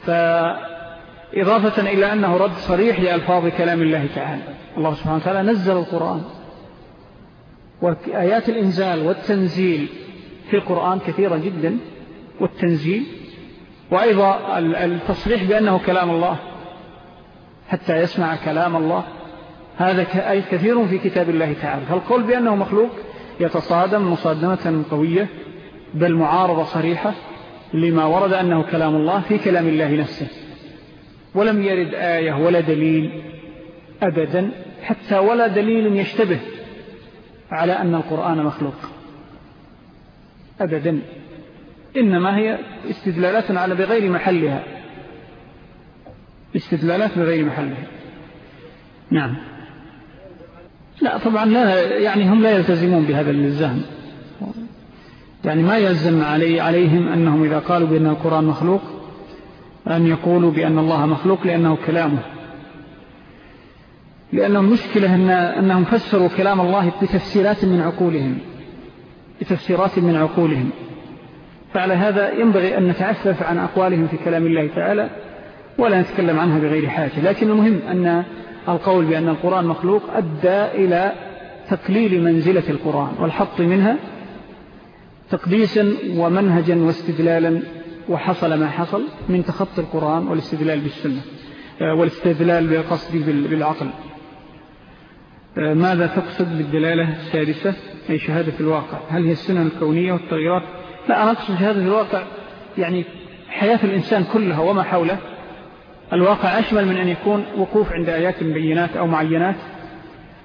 B: فإضافة إلى أنه رد صريح لألفاظ كلام الله تعالى. الله سبحانه وتعالى نزل القرآن. وآيات الإنزال والتنزيل في القرآن كثيرة جدا والتنزيل. وأيضا التصريح بأنه كلام الله حتى يسمع كلام الله. هذا كثير في كتاب الله تعالى. فالقول بأنه مخلوق يتصادم مصادمة قوية بل معارضة صريحة لما ورد أنه كلام الله في كلام الله نفسه. ولم يرد آية ولا دليل أبدا حتى ولا دليل يشتبه على أن القرآن مخلوق. أبدا. إنما هي استدلالات على بغير محلها. استدلالات بغير محلها. نعم. لا طبعا لا يعني هم لا يلتزمون بهذا الزهم يعني ما يلزم علي عليهم أنهم إذا قالوا بأن القرآن مخلوق أن يقولوا بأن الله مخلوق لأنه كلامه. لأنهم مشكلة أن أنهم فسروا كلام الله بتفسيرات من عقولهم بتفسيرات من عقولهم. فعلى هذا ينبغي أن نتعفف عن أقوالهم في كلام الله تعالى ولا نتكلم عنها بغير حاجة. لكن المهم أن القول بأن القرآن مخلوق أدى إلى تقليل منزلة القرآن والحط منها تقديسا ومنهجا واستدلالا وحصل ما حصل من تخطي القرآن والاستدلال بالسنة آه، والاستدلال بالقصد بالعقل. آه، ماذا تقصد بالدلالة السادسة أي شهادة الواقع. هل هي السنة الكونية والتغييرات؟ لا أنا أقصد شهادة الواقع يعني حياة الإنسان كلها وما حوله الواقع أشمل من أن يكون وقوف عند آيات بينات أو معينات.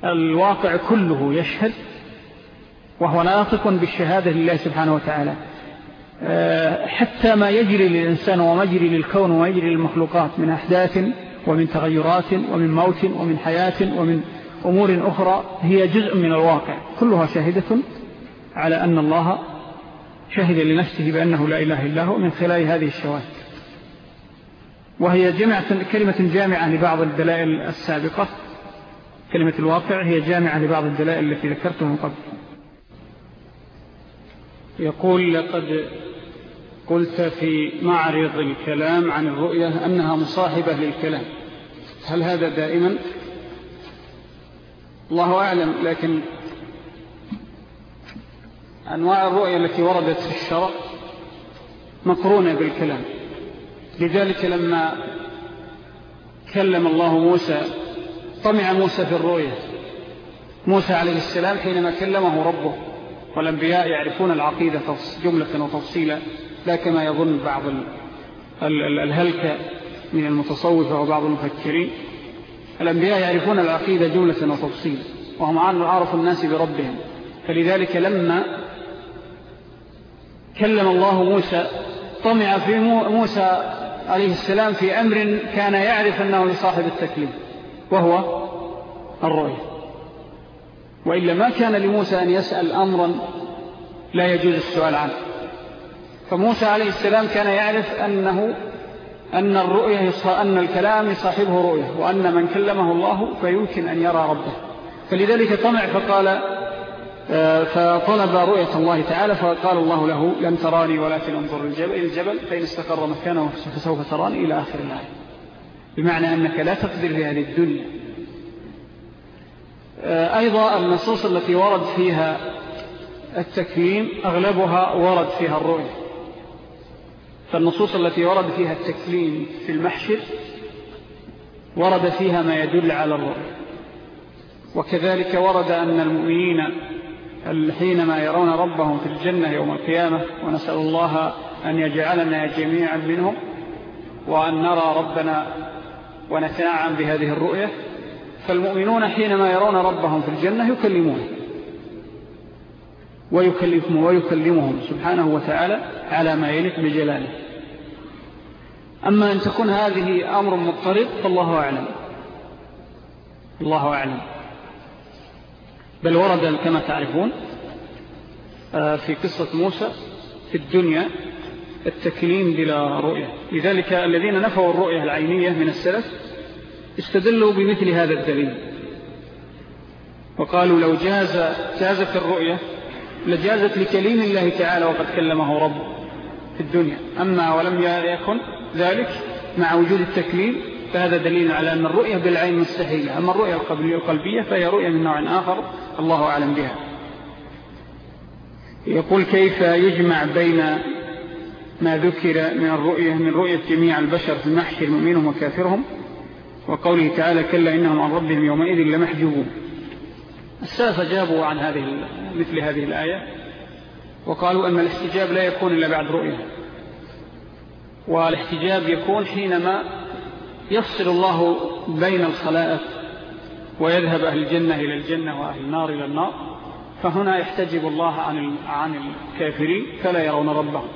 B: الواقع كله يشهد وهو ناطق بالشهادة لله سبحانه وتعالى. آه، حتى ما يجري للإنسان وما يجري للكون وما يجري للمخلوقات من أحداث ومن تغيرات ومن موت ومن حياة ومن أمور أخرى هي جزء من الواقع. كلها شاهدة على أن الله شهد لنفسه بأنه لا إله إلا هو من خلال هذه الشواهد. وهي جمعة كلمة جامعة لبعض الدلائل السابقة. كلمة الواقع هي جامعة لبعض الدلائل التي ذكرتها من قبل.
A: يقول لقد قلت في معرض الكلام عن الرؤية أنها مصاحبة للكلام. هل هذا دائما؟ الله أعلم لكن أنواع الرؤية التي وردت في الشرع مقرونة بالكلام. لذلك لما كلم الله موسى طمع موسى في الرؤية. موسى عليه السلام حينما كلمه ربه والأنبياء يعرفون العقيدة جملة وتفصيلا لا كما يظن بعض الهلكة من المتصوفة وبعض المفكرين. الأنبياء يعرفون العقيدة جملة وتفصيلا وهم عارف الناس بربهم. فلذلك لما كلم الله موسى طمع في موسى عليه السلام في أمر كان يعرف أنه لصاحب التكليم وهو الرؤية. وإلا ما كان لموسى أن يسأل أمرا لا يجوز السؤال عنه. فموسى عليه السلام كان يعرف أنه أن الرؤية أن الكلام يصاحبه رؤية وأن من كلمه الله فيمكن أن يرى ربه. فلذلك طمع فقال فطلب رؤية الله تعالى فقال الله له لن تراني ولكن انظر الجبل, الجبل فإن استقر مكانه فسوف تراني إلى آخر الآية. بمعنى أنك لا تقدر في هذه الدنيا. آه، أيضا النصوص التي ورد فيها التكليم أغلبها ورد فيها الرؤية. فالنصوص التي ورد فيها التكليم في المحشر ورد فيها ما يدل على الرؤية. وكذلك ورد أن المؤمنين حينما يرون ربهم في الجنة يوم القيامة ونسأل الله أن يجعلنا جميعا منهم وأن نرى ربنا ونتنعم بهذه الرؤية. فالمؤمنون حينما يرون ربهم في الجنة يكلمون ويكلمهم, ويكلمهم سبحانه وتعالى على ما يليق بجلاله. أما أن تكون هذه أمر مضطرد فالله أعلم. الله أعلم. بل ورد كما تعرفون آه، في قصة موسى في الدنيا التكليم بلا رؤية. لذلك الذين نفوا الرؤية العينية من السلف استدلوا بمثل هذا الدليل. وقالوا لو جاز جازت الرؤية لجازت لكليم الله تعالى وقد كلمه رب في الدنيا. أما ولم يكن ذلك مع وجود التكليم فهذا دليل على أن الرؤية بالعين مستحيلة أما الرؤية القلبية فهي رؤية من نوع آخر الله أعلم بها. يقول كيف يجمع بين ما ذكر من الرؤية من رؤية جميع البشر في المحشر مؤمنهم وكافرهم؟ وقوله تعالى كلا إنهم عن ربهم يومئذ لمحجوبون. السلف جابوا عن هذه مثل هذه الآية وقالوا أن الاحتجاب لا يكون إلا بعد رؤية. والاحتجاب يكون حينما يفصل الله بين الخلائق ويذهب أهل الجنة إلى الجنة وأهل النار إلى النار فهنا يحتجب الله عن عن الكافرين فلا يرون ربهم.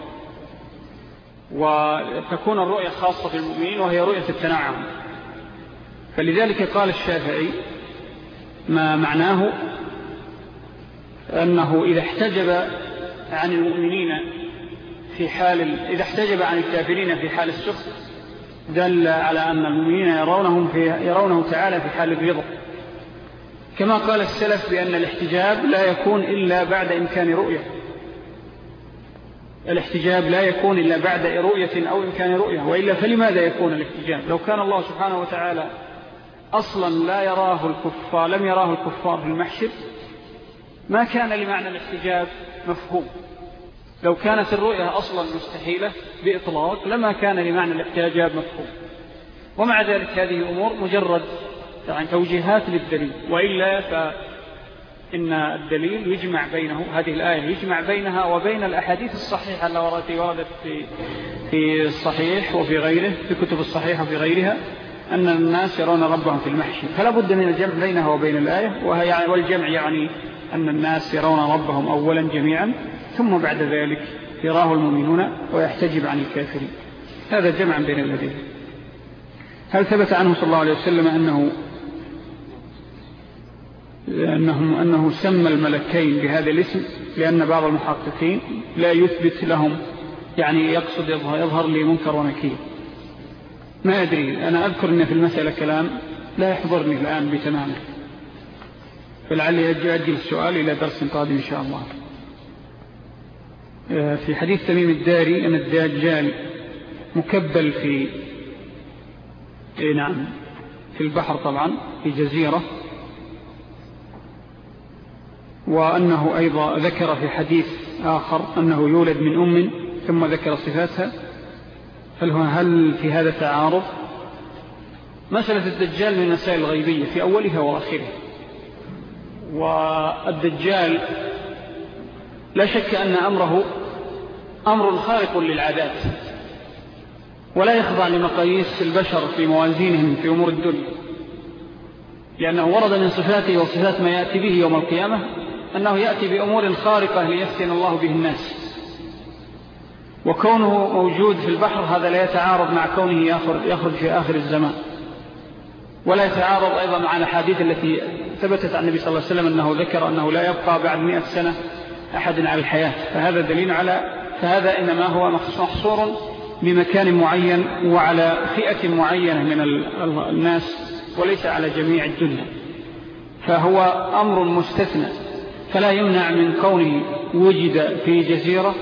A: وتكون الرؤية خاصة في المؤمنين وهي رؤية التنعم فلذلك قال الشافعي ما معناه أنه إذا احتجب عن المؤمنين في حال إذا احتجب عن الكافرين في حال السخط دل على أن المؤمنين يرونهم في يرونه تعالى في حال الرضا. كما قال السلف بأن الاحتجاب لا يكون إلا بعد إمكان رؤية. الاحتجاب لا يكون إلا بعد رؤية أو إمكان رؤية. وإلا فلماذا يكون الاحتجاب؟ لو كان الله سبحانه وتعالى أصلا لا يراه الكفار لم يراه الكفار في المحشر ما كان لمعنى الاحتجاب مفهوم. لو كانت الرؤية أصلا مستحيلة بإطلاق لما كان لمعنى الاحتجاب مفهوم. ومع ذلك هذه أمور مجرد يعني توجيهات للدليل. وإلا فإن الدليل يجمع بينه هذه الآية يجمع بينها وبين الأحاديث الصحيحة التي وردت في, في الصحيح وفي غيره في كتب الصحيحة وفي غيرها أن الناس يرون ربهم في المحشي. فلا بد من الجمع بينها وبين الآية وهي والجمع يعني أن الناس يرون ربهم أولا جميعا ثم بعد ذلك يراه المؤمنون ويحتجب عن الكافرين. هذا جمع بين الذين. هل ثبت عنه صلى الله عليه وسلم أنه أنه, أنه سمى الملكين بهذا الاسم لأن بعض المحققين لا يثبت لهم يعني يقصد يظهر, يظهر لي منكر ونكير. ما أدري أنا أذكر أن في المسألة كلام لا يحضرني الآن بتمامه فلعلي أجل السؤال إلى درس قادم إن شاء الله. آه، في حديث تميم الداري أن الدجال مكبل في إيه نعم في البحر طبعا في جزيرة. وأنه أيضا ذكر في حديث آخر أنه يولد من أم ثم ذكر صفاتها. هل, في هذا تعارض؟ مسألة الدجال من المسائل الغيبية في أولها وآخرها. والدجال لا شك أن أمره أمر خارق للعادات ولا يخضع لمقاييس البشر في موازينهم في أمور الدنيا. لأنه ورد من صفاته وصفات ما يأتي به يوم القيامة أنه يأتي بأمور خارقة ليفتن الله به الناس. وكونه موجود في البحر هذا لا يتعارض مع كونه يخرج في آخر الزمان. ولا يتعارض أيضا مع الحديث التي ثبتت عن النبي صلى الله عليه وسلم أنه ذكر أنه لا يبقى بعد مئة سنة أحد على الحياة. فهذا دليل على فهذا إنما هو محصور بمكان معين وعلى فئة معينة من الناس وليس على جميع الدنيا. فهو أمر مستثنى. فلا يمنع من كونه وجد في جزيرة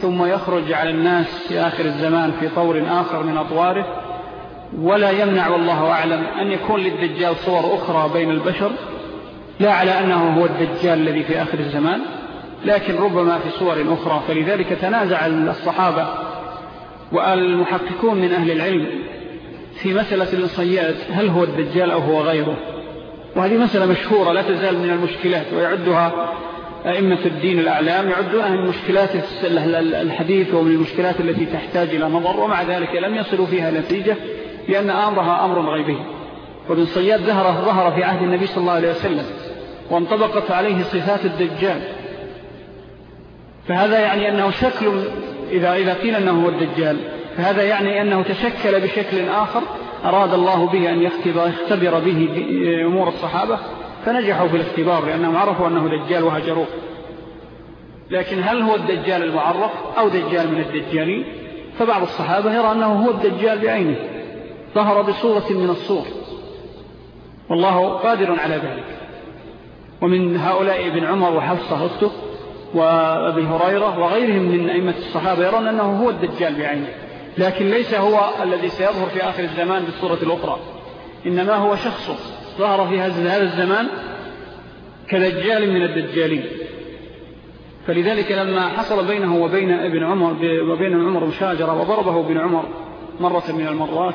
A: ثم يخرج على الناس في آخر الزمان في طور آخر من أطواره. ولا يمنع والله أعلم أن يكون للدجال صور أخرى بين البشر لا على أنه هو الدجال الذي في آخر الزمان لكن ربما في صور أخرى. فلذلك تنازع الصحابة والمحققون من أهل العلم في مسألة الإنصيات هل هو الدجال أو هو غيره. وهذه مسألة مشهورة لا تزال من المشكلات ويعدها أئمة الدين الأعلام يعدونها من مشكلات الحديث ومن المشكلات التي تحتاج إلى نظر ومع ذلك لم يصلوا فيها نتيجة لأن أمرها أمر غيبي. وبالصياد ظهر, ظهر في عهد النبي صلى الله عليه وسلم وانطبقت عليه صفات الدجال. فهذا يعني أنه شكل إذا, إذا قيل أنه هو الدجال فهذا يعني أنه تشكل بشكل آخر أراد الله به أن يختبر به أمور الصحابة فنجحوا في الاختبار لأنهم عرفوا أنه دجال وهجروه. لكن هل هو الدجال المعرف أو دجال من الدجالين؟ فبعض الصحابة يرى أنه هو الدجال بعينه. ظهر بصورة من الصور. والله قادر على ذلك. ومن هؤلاء ابن عمر وحفصة أخته وأبي هريرة وغيرهم من أئمة الصحابة يرون أنه هو الدجال بعينه. لكن ليس هو الذي سيظهر في آخر الزمان بالصورة الأخرى. إنما هو شخص ظهر في هذا الزمان كدجال من الدجالين. فلذلك لما حصل بينه وبين ابن عمر وبين عمر مشاجرة وضربه ابن عمر مرة من المرات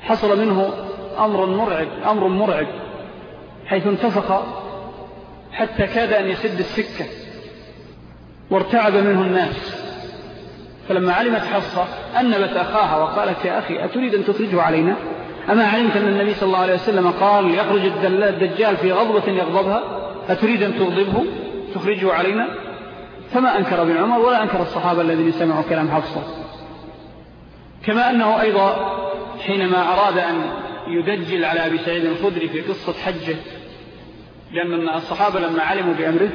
A: حصل منه أمر مرعب أمر مرعب حيث انتفق حتى كاد أن يسد السكة وارتعب منه الناس. فلما علمت حصة أنبت أخاها وقالت يا أخي أتريد أن تخرجه علينا؟ أما علمت أن النبي صلى الله عليه وسلم قال يخرج الدجال في غضبة يغضبها أتريد أن تغضبه؟ تخرجه علينا؟ فما أنكر ابن عمر ولا أنكر الصحابة الذين سمعوا كلام حفصة. كما أنه أيضا حينما أراد أن يدجل على أبي سعيد الخدري في قصة حجه لأن الصحابة لما علموا بأمره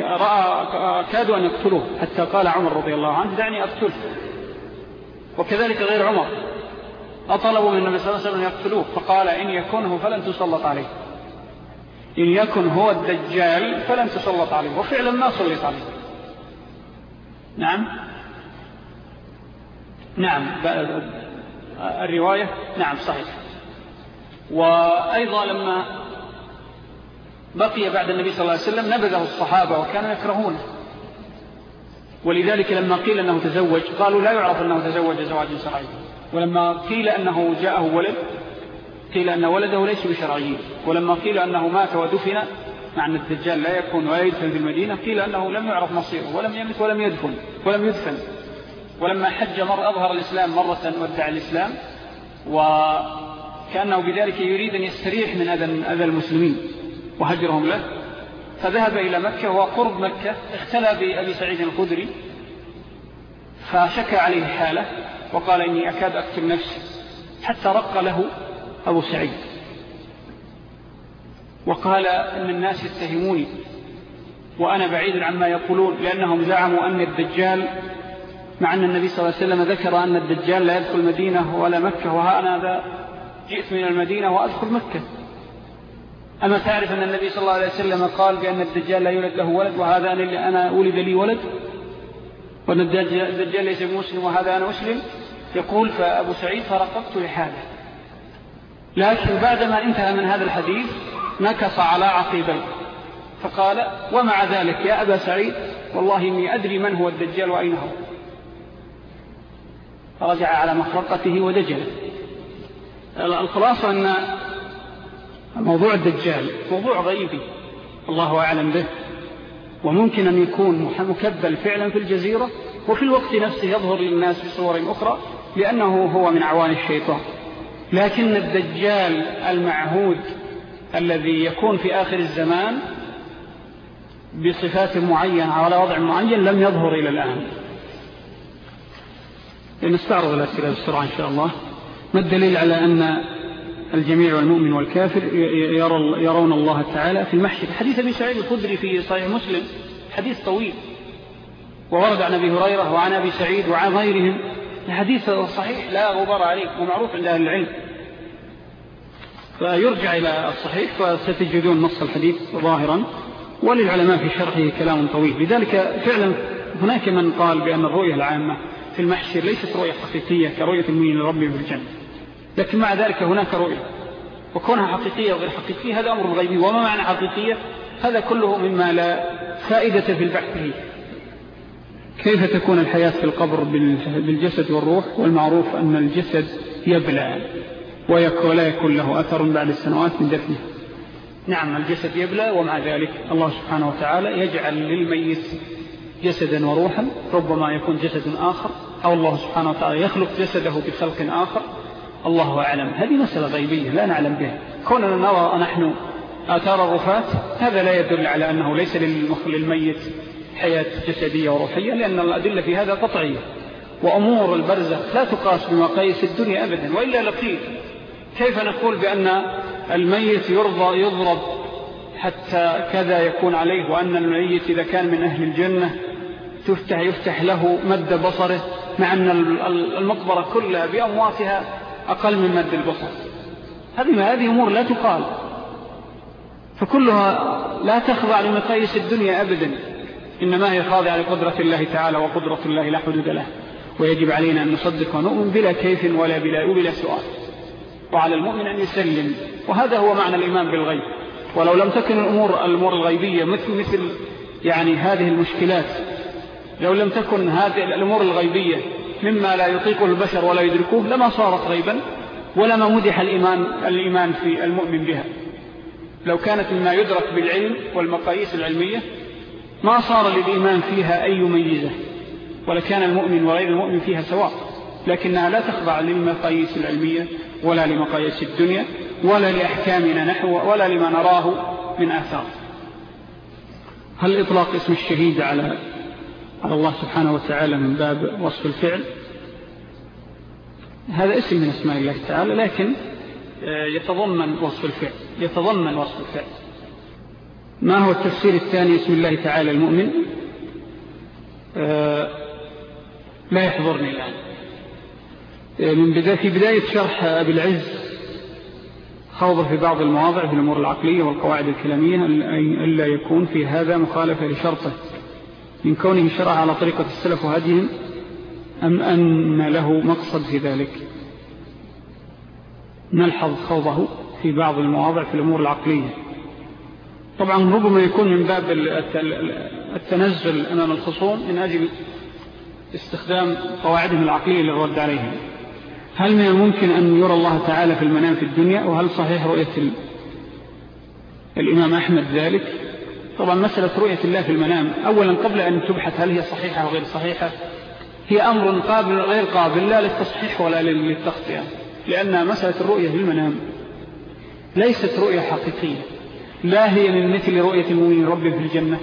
A: رأى كادوا أن يقتلوه حتى قال عمر رضي الله عنه دعني أقتله. وكذلك غير عمر. أطلبوا من النبي صلى الله عليه وسلم يقتلوه فقال إن يكنه فلن تسلط عليه. إن يكن هو الدجال فلن تسلط عليه. وفعلا ما سلط عليه. نعم. نعم. الرواية؟ نعم صحيح. وأيضا لما بقي بعد النبي صلى الله عليه وسلم نبذه الصحابة وكانوا يكرهونه. ولذلك لما قيل أنه تزوج قالوا لا يعرف أنه تزوج زواج شرعي. ولما قيل أنه جاءه ولد قيل أن ولده ليس بشرعيين ولما قيل أنه مات ودفن مع أن الدجال لا يكون ولا يدفن في المدينة قيل أنه لم يعرف مصيره ولم يمت ولم يدفن ولم يدفن. ولما حج مر أظهر الإسلام مرة ودع الإسلام وكأنه بذلك يريد أن يستريح من أذى المسلمين. وهجرهم له. فذهب إلى مكة وهو قرب مكة اختلى بأبي سعيد الخدري فشكى عليه حاله وقال إني أكاد أكتب نفسي حتى رق له أبو سعيد. وقال أن الناس يتهموني وأنا بعيد عما يقولون لأنهم زعموا أن الدجال مع أن النبي صلى الله عليه وسلم ذكر أن الدجال لا يدخل مدينة ولا مكة وها أنا ذا جئت من المدينة وأدخل مكة. أما تعرف أن النبي صلى الله عليه وسلم قال بأن الدجال لا يولد له ولد وهذا أنا أنا ولد لي ولد؟ وأن الدجال ليس بمسلم وهذا أنا أسلم يقول فأبو سعيد فرقبت لحاله. لكن بعدما انتهى من هذا الحديث نكص على عقيبيه فقال ومع ذلك يا أبا سعيد والله إني أدري من هو الدجال وأين هو. فرجع على مخرقته ودجله. الخلاصة أن موضوع الدجال. موضوع غيبي. الله أعلم به. وممكن أن يكون مكبل فعلا في الجزيرة وفي الوقت نفسه يظهر للناس بصور أخرى لأنه هو من عوان الشيطان. لكن الدجال المعهود الذي يكون في آخر الزمان بصفات معينة على وضع معين لم يظهر إلى الآن. نستعرض الأسئلة بسرعة إن شاء الله. ما الدليل على أن الجميع والمؤمن والكافر يرون الله تعالى في المحشر. حديث أبي سعيد الخدري في صحيح مسلم حديث طويل. وورد عن أبي هريرة وعن أبي سعيد وعن غيرهم. الحديث صحيح لا غبار عليه ومعروف عند أهل العلم. فيرجع إلى الصحيح فستجدون نص الحديث ظاهرا. وللعلماء في شرحه كلام طويل. لذلك فعلا هناك من قال بأن الرؤية العامة في المحشر ليست رؤية حقيقية كرؤية المؤمن لربه في الجنة لكن مع ذلك هناك رؤية. وكونها حقيقية وغير حقيقية هذا أمر غيبي. وما معنى حقيقية؟ هذا كله مما لا فائدة في البحث فيه. كيف تكون الحياة في القبر بالجسد والروح؟ والمعروف أن الجسد يبلع ولا يكون له أثر بعد السنوات من دفنه. نعم الجسد يبلى ومع ذلك الله سبحانه وتعالى يجعل للميت جسدا وروحا ربما يكون جسد آخر أو الله سبحانه وتعالى يخلق جسده بخلق آخر. الله أعلم. هذه مسألة غيبية لا نعلم بها. كوننا نرى نحن آثار الرفات هذا لا يدل على أنه ليس للميت حياة جسدية وروحية لأن الأدلة في هذا قطعية. وأمور البرزة لا تقاس بمقاييس الدنيا أبدا وإلا لقيل. كيف نقول بأن الميت يرضى يضرب حتى كذا يكون عليه وأن الميت إذا كان من أهل الجنة تفتح يفتح له مد بصره مع أن المقبرة كلها بأمواتها أقل من مد البصر. هذه هذه أمور لا تقال. فكلها لا تخضع لمقاييس الدنيا أبدا. إنما هي خاضعة لقدرة الله تعالى وقدرة الله لا حدود له. ويجب علينا أن نصدق ونؤمن بلا كيف ولا بلا, وبلا سؤال. وعلى المؤمن أن يسلم. وهذا هو معنى الإيمان بالغيب. ولو لم تكن الأمور الأمور الغيبية مثل مثل يعني هذه المشكلات لو لم تكن هذه الأمور الغيبية مما لا يطيقه البشر ولا يدركوه لما صارت غيبا ولما مدح الإيمان, الإيمان في المؤمن بها. لو كانت مما يدرك بالعلم والمقاييس العلمية ما صار للإيمان فيها أي ميزة ولكان المؤمن وغير المؤمن فيها سواء. لكنها لا تخضع للمقاييس العلمية ولا لمقاييس الدنيا ولا لأحكامنا نحو ولا لما نراه من آثار. هل إطلاق اسم الشهيد على على الله سبحانه وتعالى من باب وصف الفعل. هذا اسم من أسماء الله تعالى لكن آه، يتضمن وصف الفعل يتضمن وصف الفعل. ما هو التفسير الثاني اسم الله تعالى المؤمن؟ آه، لا يحضرني الآن. آه، من بداية في بداية شرح أبي العز خوض في بعض المواضع في الأمور العقلية والقواعد الكلامية ألا يكون في هذا مخالفة لشرطه. من كونه شرع على طريقة السلف وهديهم أم أن له مقصد في ذلك؟ نلحظ خوضه في بعض المواضع في الأمور العقلية. طبعا ربما يكون من باب التنزل أمام الخصوم من أجل استخدام قواعدهم العقلية للرد عليهم. هل من الممكن أن يرى الله تعالى في المنام في الدنيا؟ وهل صحيح رؤية الإمام أحمد ذلك؟ طبعا مسألة رؤية الله في المنام. أولا قبل أن تبحث هل هي صحيحة أو غير صحيحة هي أمر قابل غير قابل لا للتصحيح ولا للتخطئة لأن مسألة الرؤية في المنام ليست رؤية حقيقية. لا هي من مثل رؤية المؤمن رب في الجنة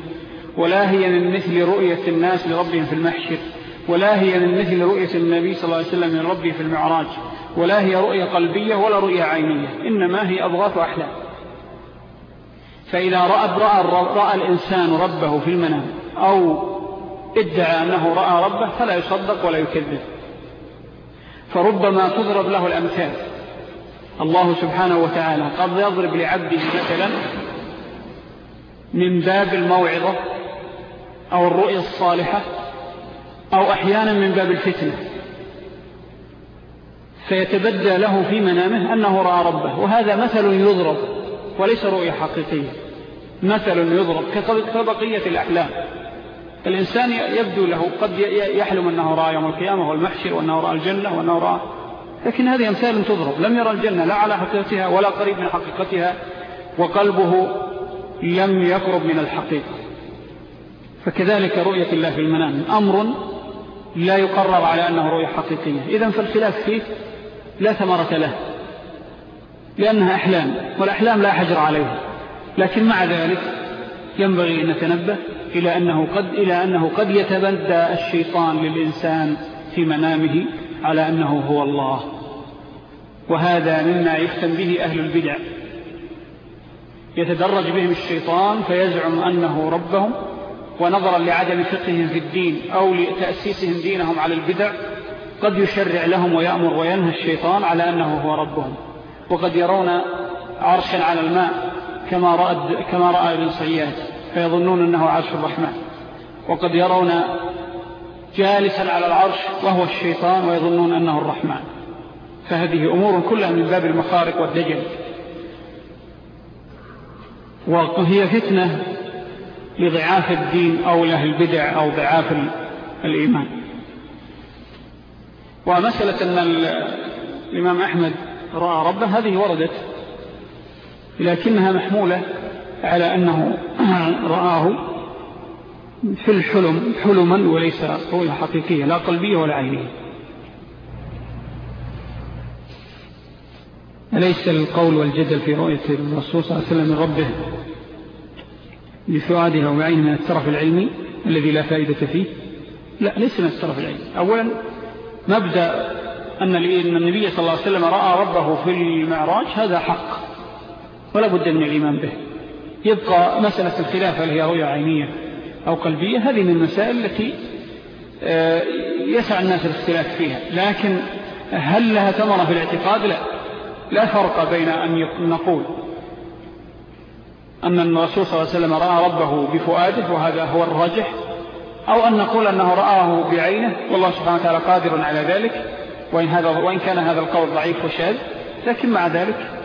A: ولا هي من مثل رؤية الناس لربهم في المحشر ولا هي من مثل رؤية النبي صلى الله عليه وسلم من ربه في المعراج ولا هي رؤية قلبية ولا رؤية عينية إنما هي أضغاث وأحلام. فإذا رأى, رأى, رأى الإنسان ربه في المنام أو ادعى أنه رأى ربه فلا يصدق ولا يكذب. فربما تضرب له الأمثال. الله سبحانه وتعالى قد يضرب لعبده مثلا من باب الموعظة أو الرؤية الصالحة أو أحيانا من باب الفتنة. فيتبدى له في منامه أنه رأى ربه. وهذا مثل يضرب. وليس رؤية حقيقية. مثل يضرب كبقية الأحلام. الإنسان يبدو له قد يحلم أنه رأى يوم القيامة والمحشر وأنه رأى الجنة وأنه رأى لكن هذه أمثال تضرب. لم يرى الجنة لا على حقيقتها ولا قريب من حقيقتها وقلبه لم يقرب من الحقيقة. فكذلك رؤية الله في المنام. أمر لا يقرر على أنه رؤية حقيقية. إذن فالخلاف فيه لا ثمرة له. لأنها أحلام والأحلام لا حجر عليها. لكن مع ذلك ينبغي أن نتنبه إلى أنه قد, إلى أنه قد يتبدى الشيطان للإنسان في منامه على أنه هو الله. وهذا مما يفتن به أهل البدع. يتدرج بهم الشيطان فيزعم أنه ربهم ونظرا لعدم فقههم في الدين أو لتأسيسهم دينهم على البدع قد يشرع لهم ويأمر وينهى الشيطان على أنه هو ربهم. وقد يرون عرشا على الماء كما رأى, كما رأى ابن صياد فيظنون أنه عرش الرحمن. وقد يرون جالسا على العرش وهو الشيطان ويظنون أنه الرحمن. فهذه أمور كلها من باب المخارق والدجل. وهي فتنة لضعاف الدين أو له البدع أو ضعاف الإيمان. ومسألة أن الإمام أحمد رأى ربه هذه وردت لكنها محمولة على أنه رآه في الحلم حلما وليس رؤية حقيقية لا قلبية ولا عينية. أليس القول والجدل في رؤية الرسول صلى الله عليه وسلم ربه بفؤاده وعينه من الترف العلمي الذي لا فائدة فيه؟ لا ليس من الترف العلمي. أولا مبدأ أن النبي صلى الله عليه وسلم رأى ربه في المعراج هذا حق. ولا بد من الإيمان به. يبقى مسألة الخلاف هل هي رؤية عينية أو قلبية؟ هذه من المسائل التي آه، يسع الناس الاختلاف فيها. لكن هل لها ثمرة في الاعتقاد؟ لا. لا فرق بين أن نقول أن الرسول صلى الله عليه وسلم رأى ربه بفؤاده وهذا هو الراجح أو أن نقول أنه رآه بعينه والله سبحانه وتعالى قادر على ذلك. وإن, هذا وإن كان هذا القول ضعيف وشاذ لكن مع ذلك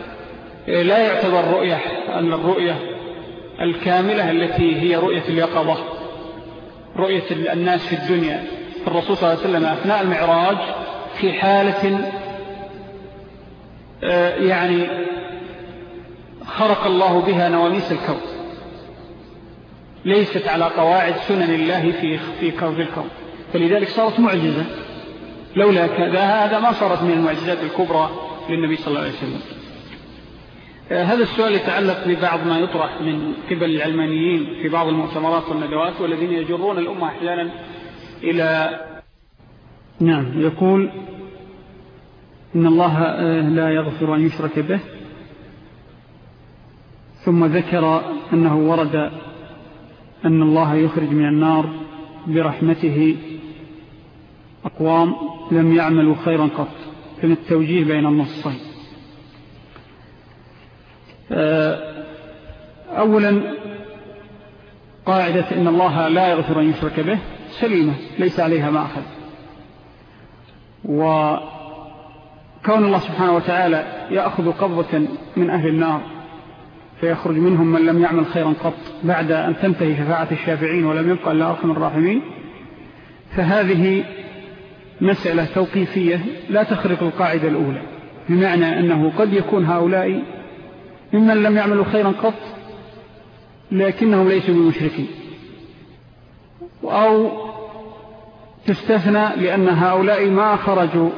A: لا يعتبر رؤية أن الرؤية الكاملة التي هي رؤية اليقظة رؤية الناس في الدنيا. الرسول صلى الله عليه وسلم أثناء المعراج في حالة آه، يعني خرق الله بها نواميس الكون. ليست على قواعد سنن الله في في كون الكون. فلذلك صارت معجزة. لولا كذا هذا ما صارت من المعجزات الكبرى للنبي صلى الله عليه وسلم. آه، هذا السؤال يتعلق ببعض ما يطرح من قبل العلمانيين في بعض المؤتمرات والندوات والذين يجرون الأمة أحيانا إلى نعم يقول إن الله آه، لا يغفر أن يشرك به. ثم ذكر أنه ورد أن الله يخرج من النار برحمته أقوام لم يعملوا خيرا قط من التوجيه بين النصين. آه، أولا قاعدة إن الله لا يغفر أن يشرك به سليمة ليس عليها مأخذ. وكون الله سبحانه وتعالى يأخذ قبضة من أهل النار فيخرج منهم من لم يعمل خيرا قط بعد أن تنتهي شفاعة الشافعين ولم يبقى إلا أرحم الراحمين فهذه مسألة توقيفية لا تخرق القاعدة الأولى بمعنى أنه قد يكون هؤلاء ممن لم يعملوا خيرا قط لكنهم ليسوا بمشركين. أو تستثنى لأن هؤلاء ما خرجوا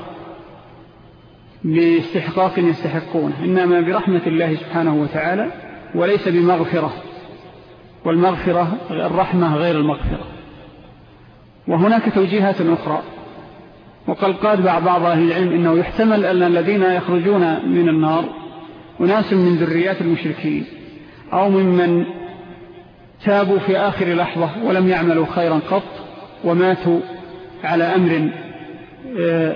A: باستحقاق يستحقونه إنما برحمة الله سبحانه وتعالى
B: وليس بمغفرة والمغفرة الرحمة غير المغفرة. وهناك توجيهات أخرى. وقال قال بعض أهل العلم إنه يحتمل أن الذين يخرجون من النار أناس من ذريات المشركين أو ممن تابوا في آخر لحظة ولم يعملوا خيرا قط وماتوا على أمر آه،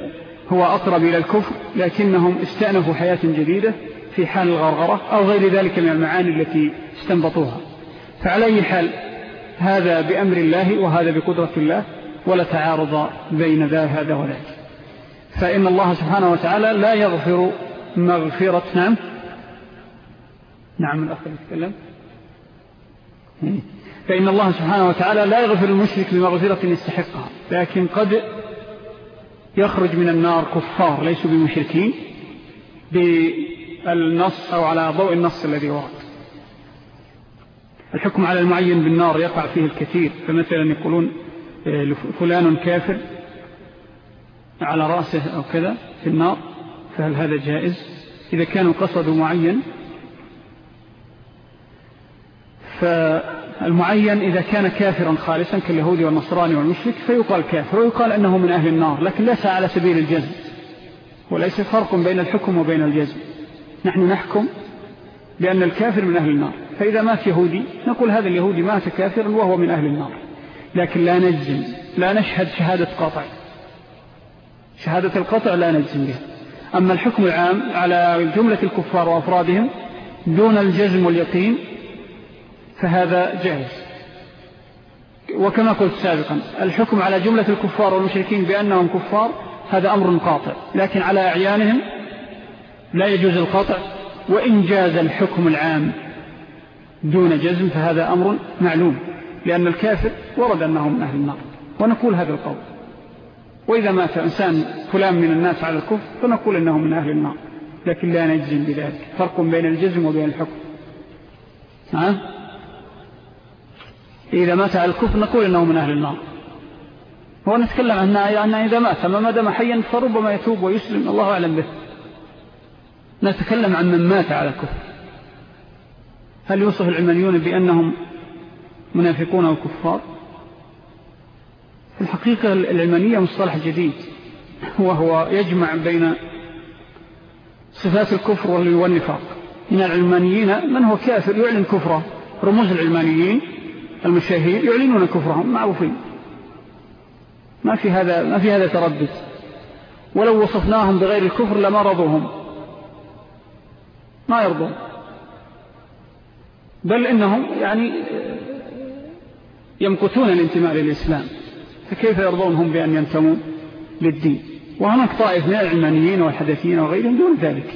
B: هو أقرب إلى الكفر لكنهم استأنفوا حياة جديدة في حال الغرغرة أو غير ذلك من المعاني التي استنبطوها. فعلى أي حال هذا بأمر الله وهذا بقدرة الله. ولا تعارض بين ذا هذا وذاك. فإن الله سبحانه وتعالى لا يغفر مغفرة نعم. نعم الأخ يتكلم. فإن الله سبحانه وتعالى لا يغفر المشرك بمغفرة يستحقها. لكن قد يخرج من النار كفار ليسوا بمشركين بالنص أو على ضوء النص الذي ورد الحكم على المعين بالنار يقع فيه الكثير. فمثلا يقولون فلان كافر على رأسه أو كذا في النار فهل هذا جائز؟ إذا كانوا قصدوا معين فالمعين إذا كان كافرا خالصا كاليهودي والنصراني والمشرك فيقال كافر ويقال أنه من أهل النار لكن ليس على سبيل الجزم وليس فرق بين الحكم وبين الجزم. نحن نحكم بأن الكافر من أهل النار فإذا مات يهودي نقول هذا اليهودي مات كافرا وهو من أهل النار. لكن لا نجزم لا نشهد شهادة قطع. شهادة القطع لا نجزم بها. أما الحكم العام على جملة الكفار وأفرادهم دون الجزم واليقين فهذا جائز. وكما قلت سابقا الحكم على جملة الكفار والمشركين بأنهم كفار هذا أمر قاطع. لكن على أعيانهم لا يجوز القطع. وإن جاز الحكم العام دون جزم فهذا أمر معلوم. لأن الكافر ورد أنه من أهل النار. ونقول هذا القول. وإذا مات إنسان فلان من الناس على الكفر فنقول أنه من أهل النار. لكن لا نجزم بذلك. فرق بين الجزم وبين الحكم. ها؟ إذا مات على الكفر نقول أنه من أهل النار. هو نتكلم عنه يعني إذا مات. أما ما دام حيا فربما يتوب ويسلم. الله أعلم به. نتكلم عن من مات على الكفر. هل يوصف العلمانيون بأنهم منافقون أو كفار. في الحقيقة العلمانية مصطلح جديد وهو يجمع بين صفات الكفر والنفاق. من العلمانيين من هو كافر يعلن كفره؟ رموز العلمانيين المشاهير يعلنون كفرهم معروفين. ما في هذا ما في هذا تردد. ولو وصفناهم بغير الكفر لما رضوهم. ما يرضون. بل إنهم يعني يمقتون الانتماء للإسلام فكيف يرضونهم بأن ينتمون للدين؟ وهناك طائف من العلمانيين والحدثيين وغيرهم دون ذلك.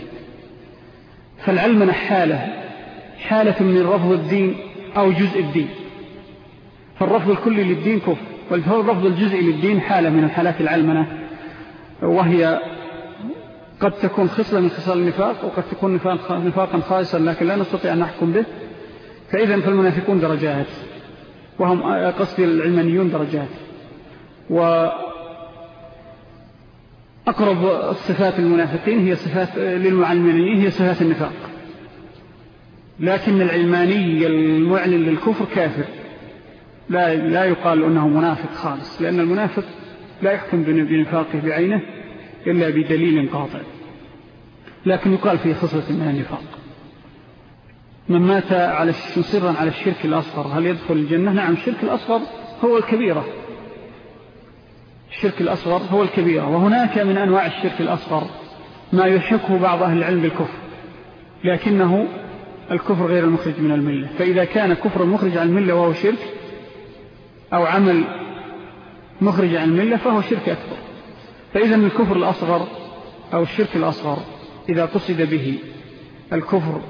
B: فالعلمنا حالة حالة من رفض الدين أو جزء الدين. فالرفض الكلي للدين كفر والرفض الجزئي للدين حالة من الحالات العلمنة وهي قد تكون خصلة من خصال النفاق وقد تكون نفاقا خالصا لكن لا نستطيع أن نحكم به. فإذا فالمنافقون درجات. وهم قصد العلمانيون درجات. وأقرب الصفات المنافقين هي صفات للمعلمانيين هي صفات النفاق. لكن العلماني المعلن للكفر كافر. لا, لا يقال أنه منافق خالص لأن المنافق لا يحكم بنفاقه بعينه إلا بدليل قاطع. لكن يقال فيه خصلة من النفاق من مات على مصرا على الشرك الأصغر. هل يدخل الجنة؟ نعم الشرك الأصغر هو الكبيرة. الشرك الأصغر هو الكبيرة. وهناك من أنواع الشرك الأصغر ما يحكه بعض أهل العلم بالكفر لكنه الكفر غير المخرج من الملة. فإذا كان كفر المخرج عن الملة وهو شرك أو عمل مخرج عن الملة فهو شرك أكبر. فإذا الكفر الأصغر أو الشرك الأصغر إذا قصد به الكفر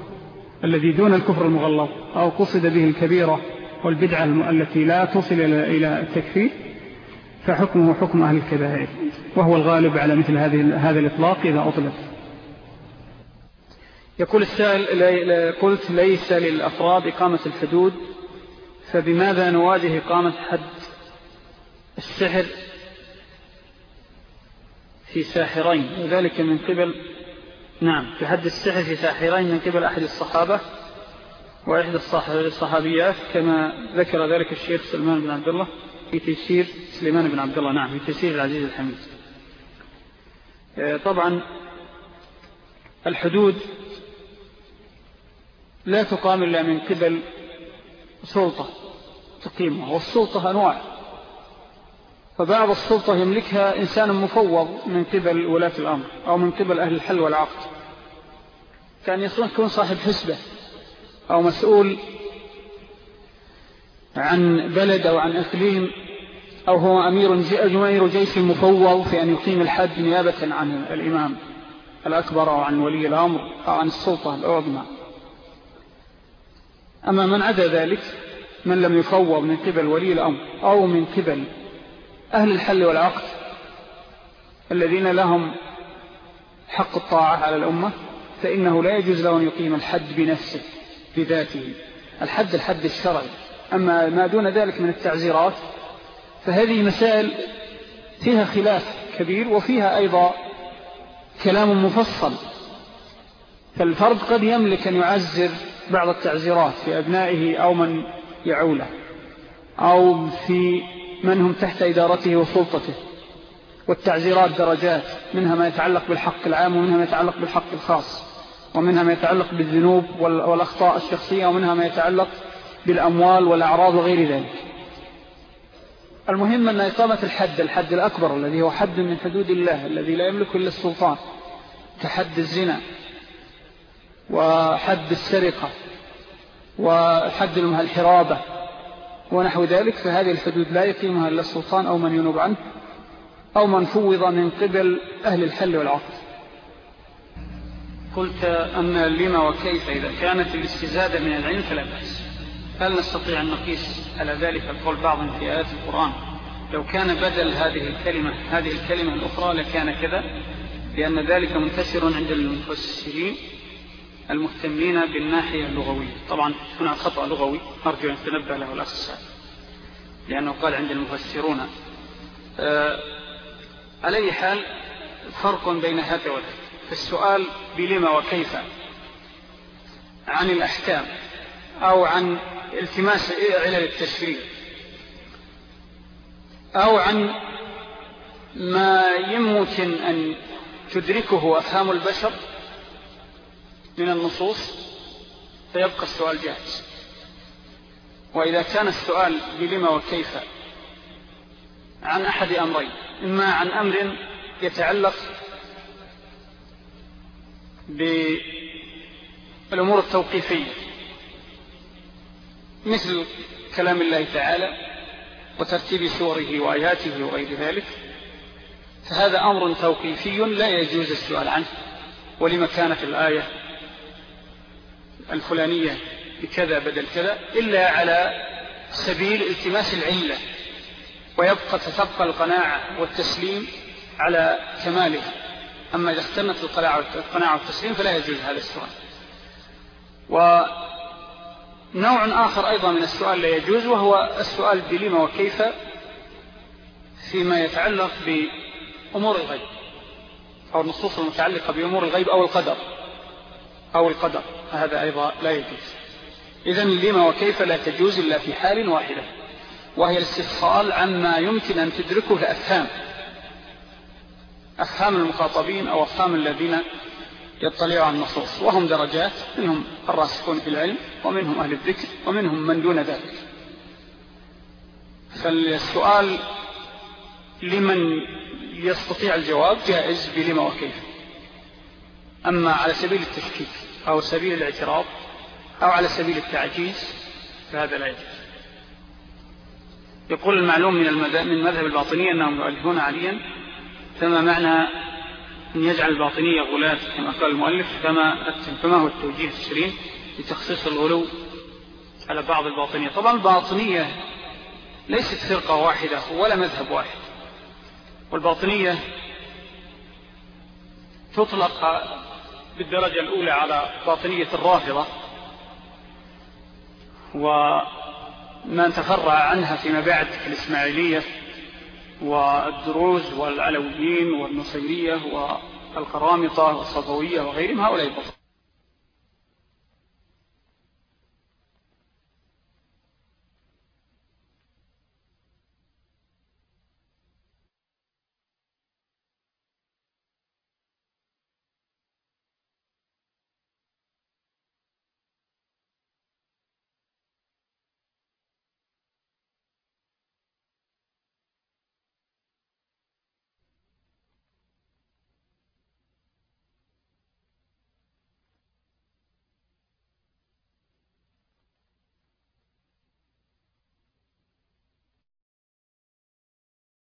B: الذي دون الكفر المغلط أو قصد به الكبيرة والبدعة التي لا تصل إلى التكفير فحكمه حكم أهل الكبائر وهو الغالب على مثل هذه هذا الإطلاق إذا أطلق. يقول السائل قلت ليس للأفراد إقامة الحدود فبماذا نواجه إقامة حد السحر في ساحرين؟ وذلك من قبل نعم. في حد السحر في ساحرين من قبل أحد الصحابة
A: وإحدى الصحابيات كما ذكر ذلك الشيخ سلمان بن عبد الله في تيسير سليمان بن عبد الله نعم في تيسير العزيز الحميد. آه، طبعا الحدود لا تقام إلا من قبل سلطة تقيمها والسلطة أنواع. فبعض السلطة يملكها إنسان مفوض من قبل ولاة الأمر أو من قبل أهل الحل والعقد. كان يكون صاحب حسبة أو مسؤول عن بلد أو عن إقليم أو هو أمير, أمير جيش مفوض في أن يقيم الحد نيابة عن الإمام الأكبر أو عن ولي الأمر أو عن السلطة العظمى. أما من عدا ذلك من لم يفوض من قبل ولي الأمر أو من قبل أهل الحل والعقد الذين لهم حق الطاعة على الأمة فإنه لا يجوز له أن يقيم الحد بنفسه بذاته. الحد الحد الشرعي. أما ما دون ذلك من التعزيرات فهذه مسائل فيها خلاف كبير وفيها أيضا كلام مفصل. فالفرد قد يملك أن يعزر بعض التعزيرات في أبنائه أو من يعوله أو في من هم تحت إدارته وسلطته. والتعزيرات درجات منها ما يتعلق بالحق العام ومنها ما يتعلق بالحق الخاص ومنها ما يتعلق بالذنوب والأخطاء الشخصية ومنها ما يتعلق بالأموال والأعراض وغير ذلك. المهم أن إقامة الحد الحد الأكبر الذي هو حد من حدود الله الذي لا يملك إلا السلطان كحد الزنا وحد السرقة وحد الحرابة ونحو ذلك فهذه الحدود لا يقيمها إلا السلطان أو من ينوب عنه أو من فوض من قبل أهل الحل والعقد. قلت أن لما وكيف إذا كانت الاستزادة من العلم فلا بأس. هل نستطيع أن نقيس على ذلك القول بعض في آيات القرآن؟ لو كان بدل هذه الكلمة هذه الكلمة الأخرى لكان كذا لأن ذلك منتشر عند المفسرين. المهتمين بالناحية اللغوية. طبعا هنا خطأ لغوي أرجو أن تنبه له الأخ السعد لأنه قال عند المفسرون آه على أي حال فرق بين هذا وذاك؟ فالسؤال بلما وكيف؟ عن الأحكام أو عن التماس علل التشريع أو عن ما يمكن أن تدركه أفهام البشر؟ من النصوص فيبقى السؤال جاهز. وإذا كان السؤال بلما وكيف عن أحد أمرين إما عن أمر يتعلق بالأمور التوقيفية مثل كلام الله تعالى وترتيب سوره وآياته وغير ذلك فهذا أمر توقيفي لا يجوز السؤال عنه ولما كانت الآية الفلانية بكذا بدل كذا إلا على سبيل التماس العلة ويبقى تتبقى القناعة والتسليم على كماله أما إذا اختنت القناعة والتسليم فلا يجوز هذا السؤال. ونوع آخر أيضا من السؤال لا يجوز وهو السؤال بلما وكيف فيما يتعلق بأمور الغيب أو النصوص المتعلقة بأمور الغيب أو القدر أو القدر. هذا أيضا لا يجوز. إذن لما وكيف لا تجوز إلا في حال واحدة وهي الاستفصال عما يمكن أن تدركه الأفهام. أفهام المخاطبين أو أفهام الذين يطلعوا على النصوص وهم درجات منهم الراسخون في العلم ومنهم أهل الذكر ومنهم من دون ذلك. فالسؤال لمن يستطيع الجواب جائز بلما وكيف. أما على سبيل التشكيك أو سبيل الاعتراض أو على سبيل التعجيز فهذا لا يجوز. يقول المعلوم من, من مذهب الباطنية أنهم يؤلفون عليا فما معنى أن يجعل الباطنية غلاة كما قال المؤلف فما, فما هو التوجيه السليم لتخصيص الغلو على بعض الباطنية؟ طبعا الباطنية ليست فرقة واحدة ولا مذهب واحد. والباطنية تطلق بالدرجة الأولى على باطنية الرافضة. وما تفرع عنها فيما بعد الإسماعيلية والدروز والعلويين والنصيرية والقرامطة والصفوية وغيرهم هؤلاء البطل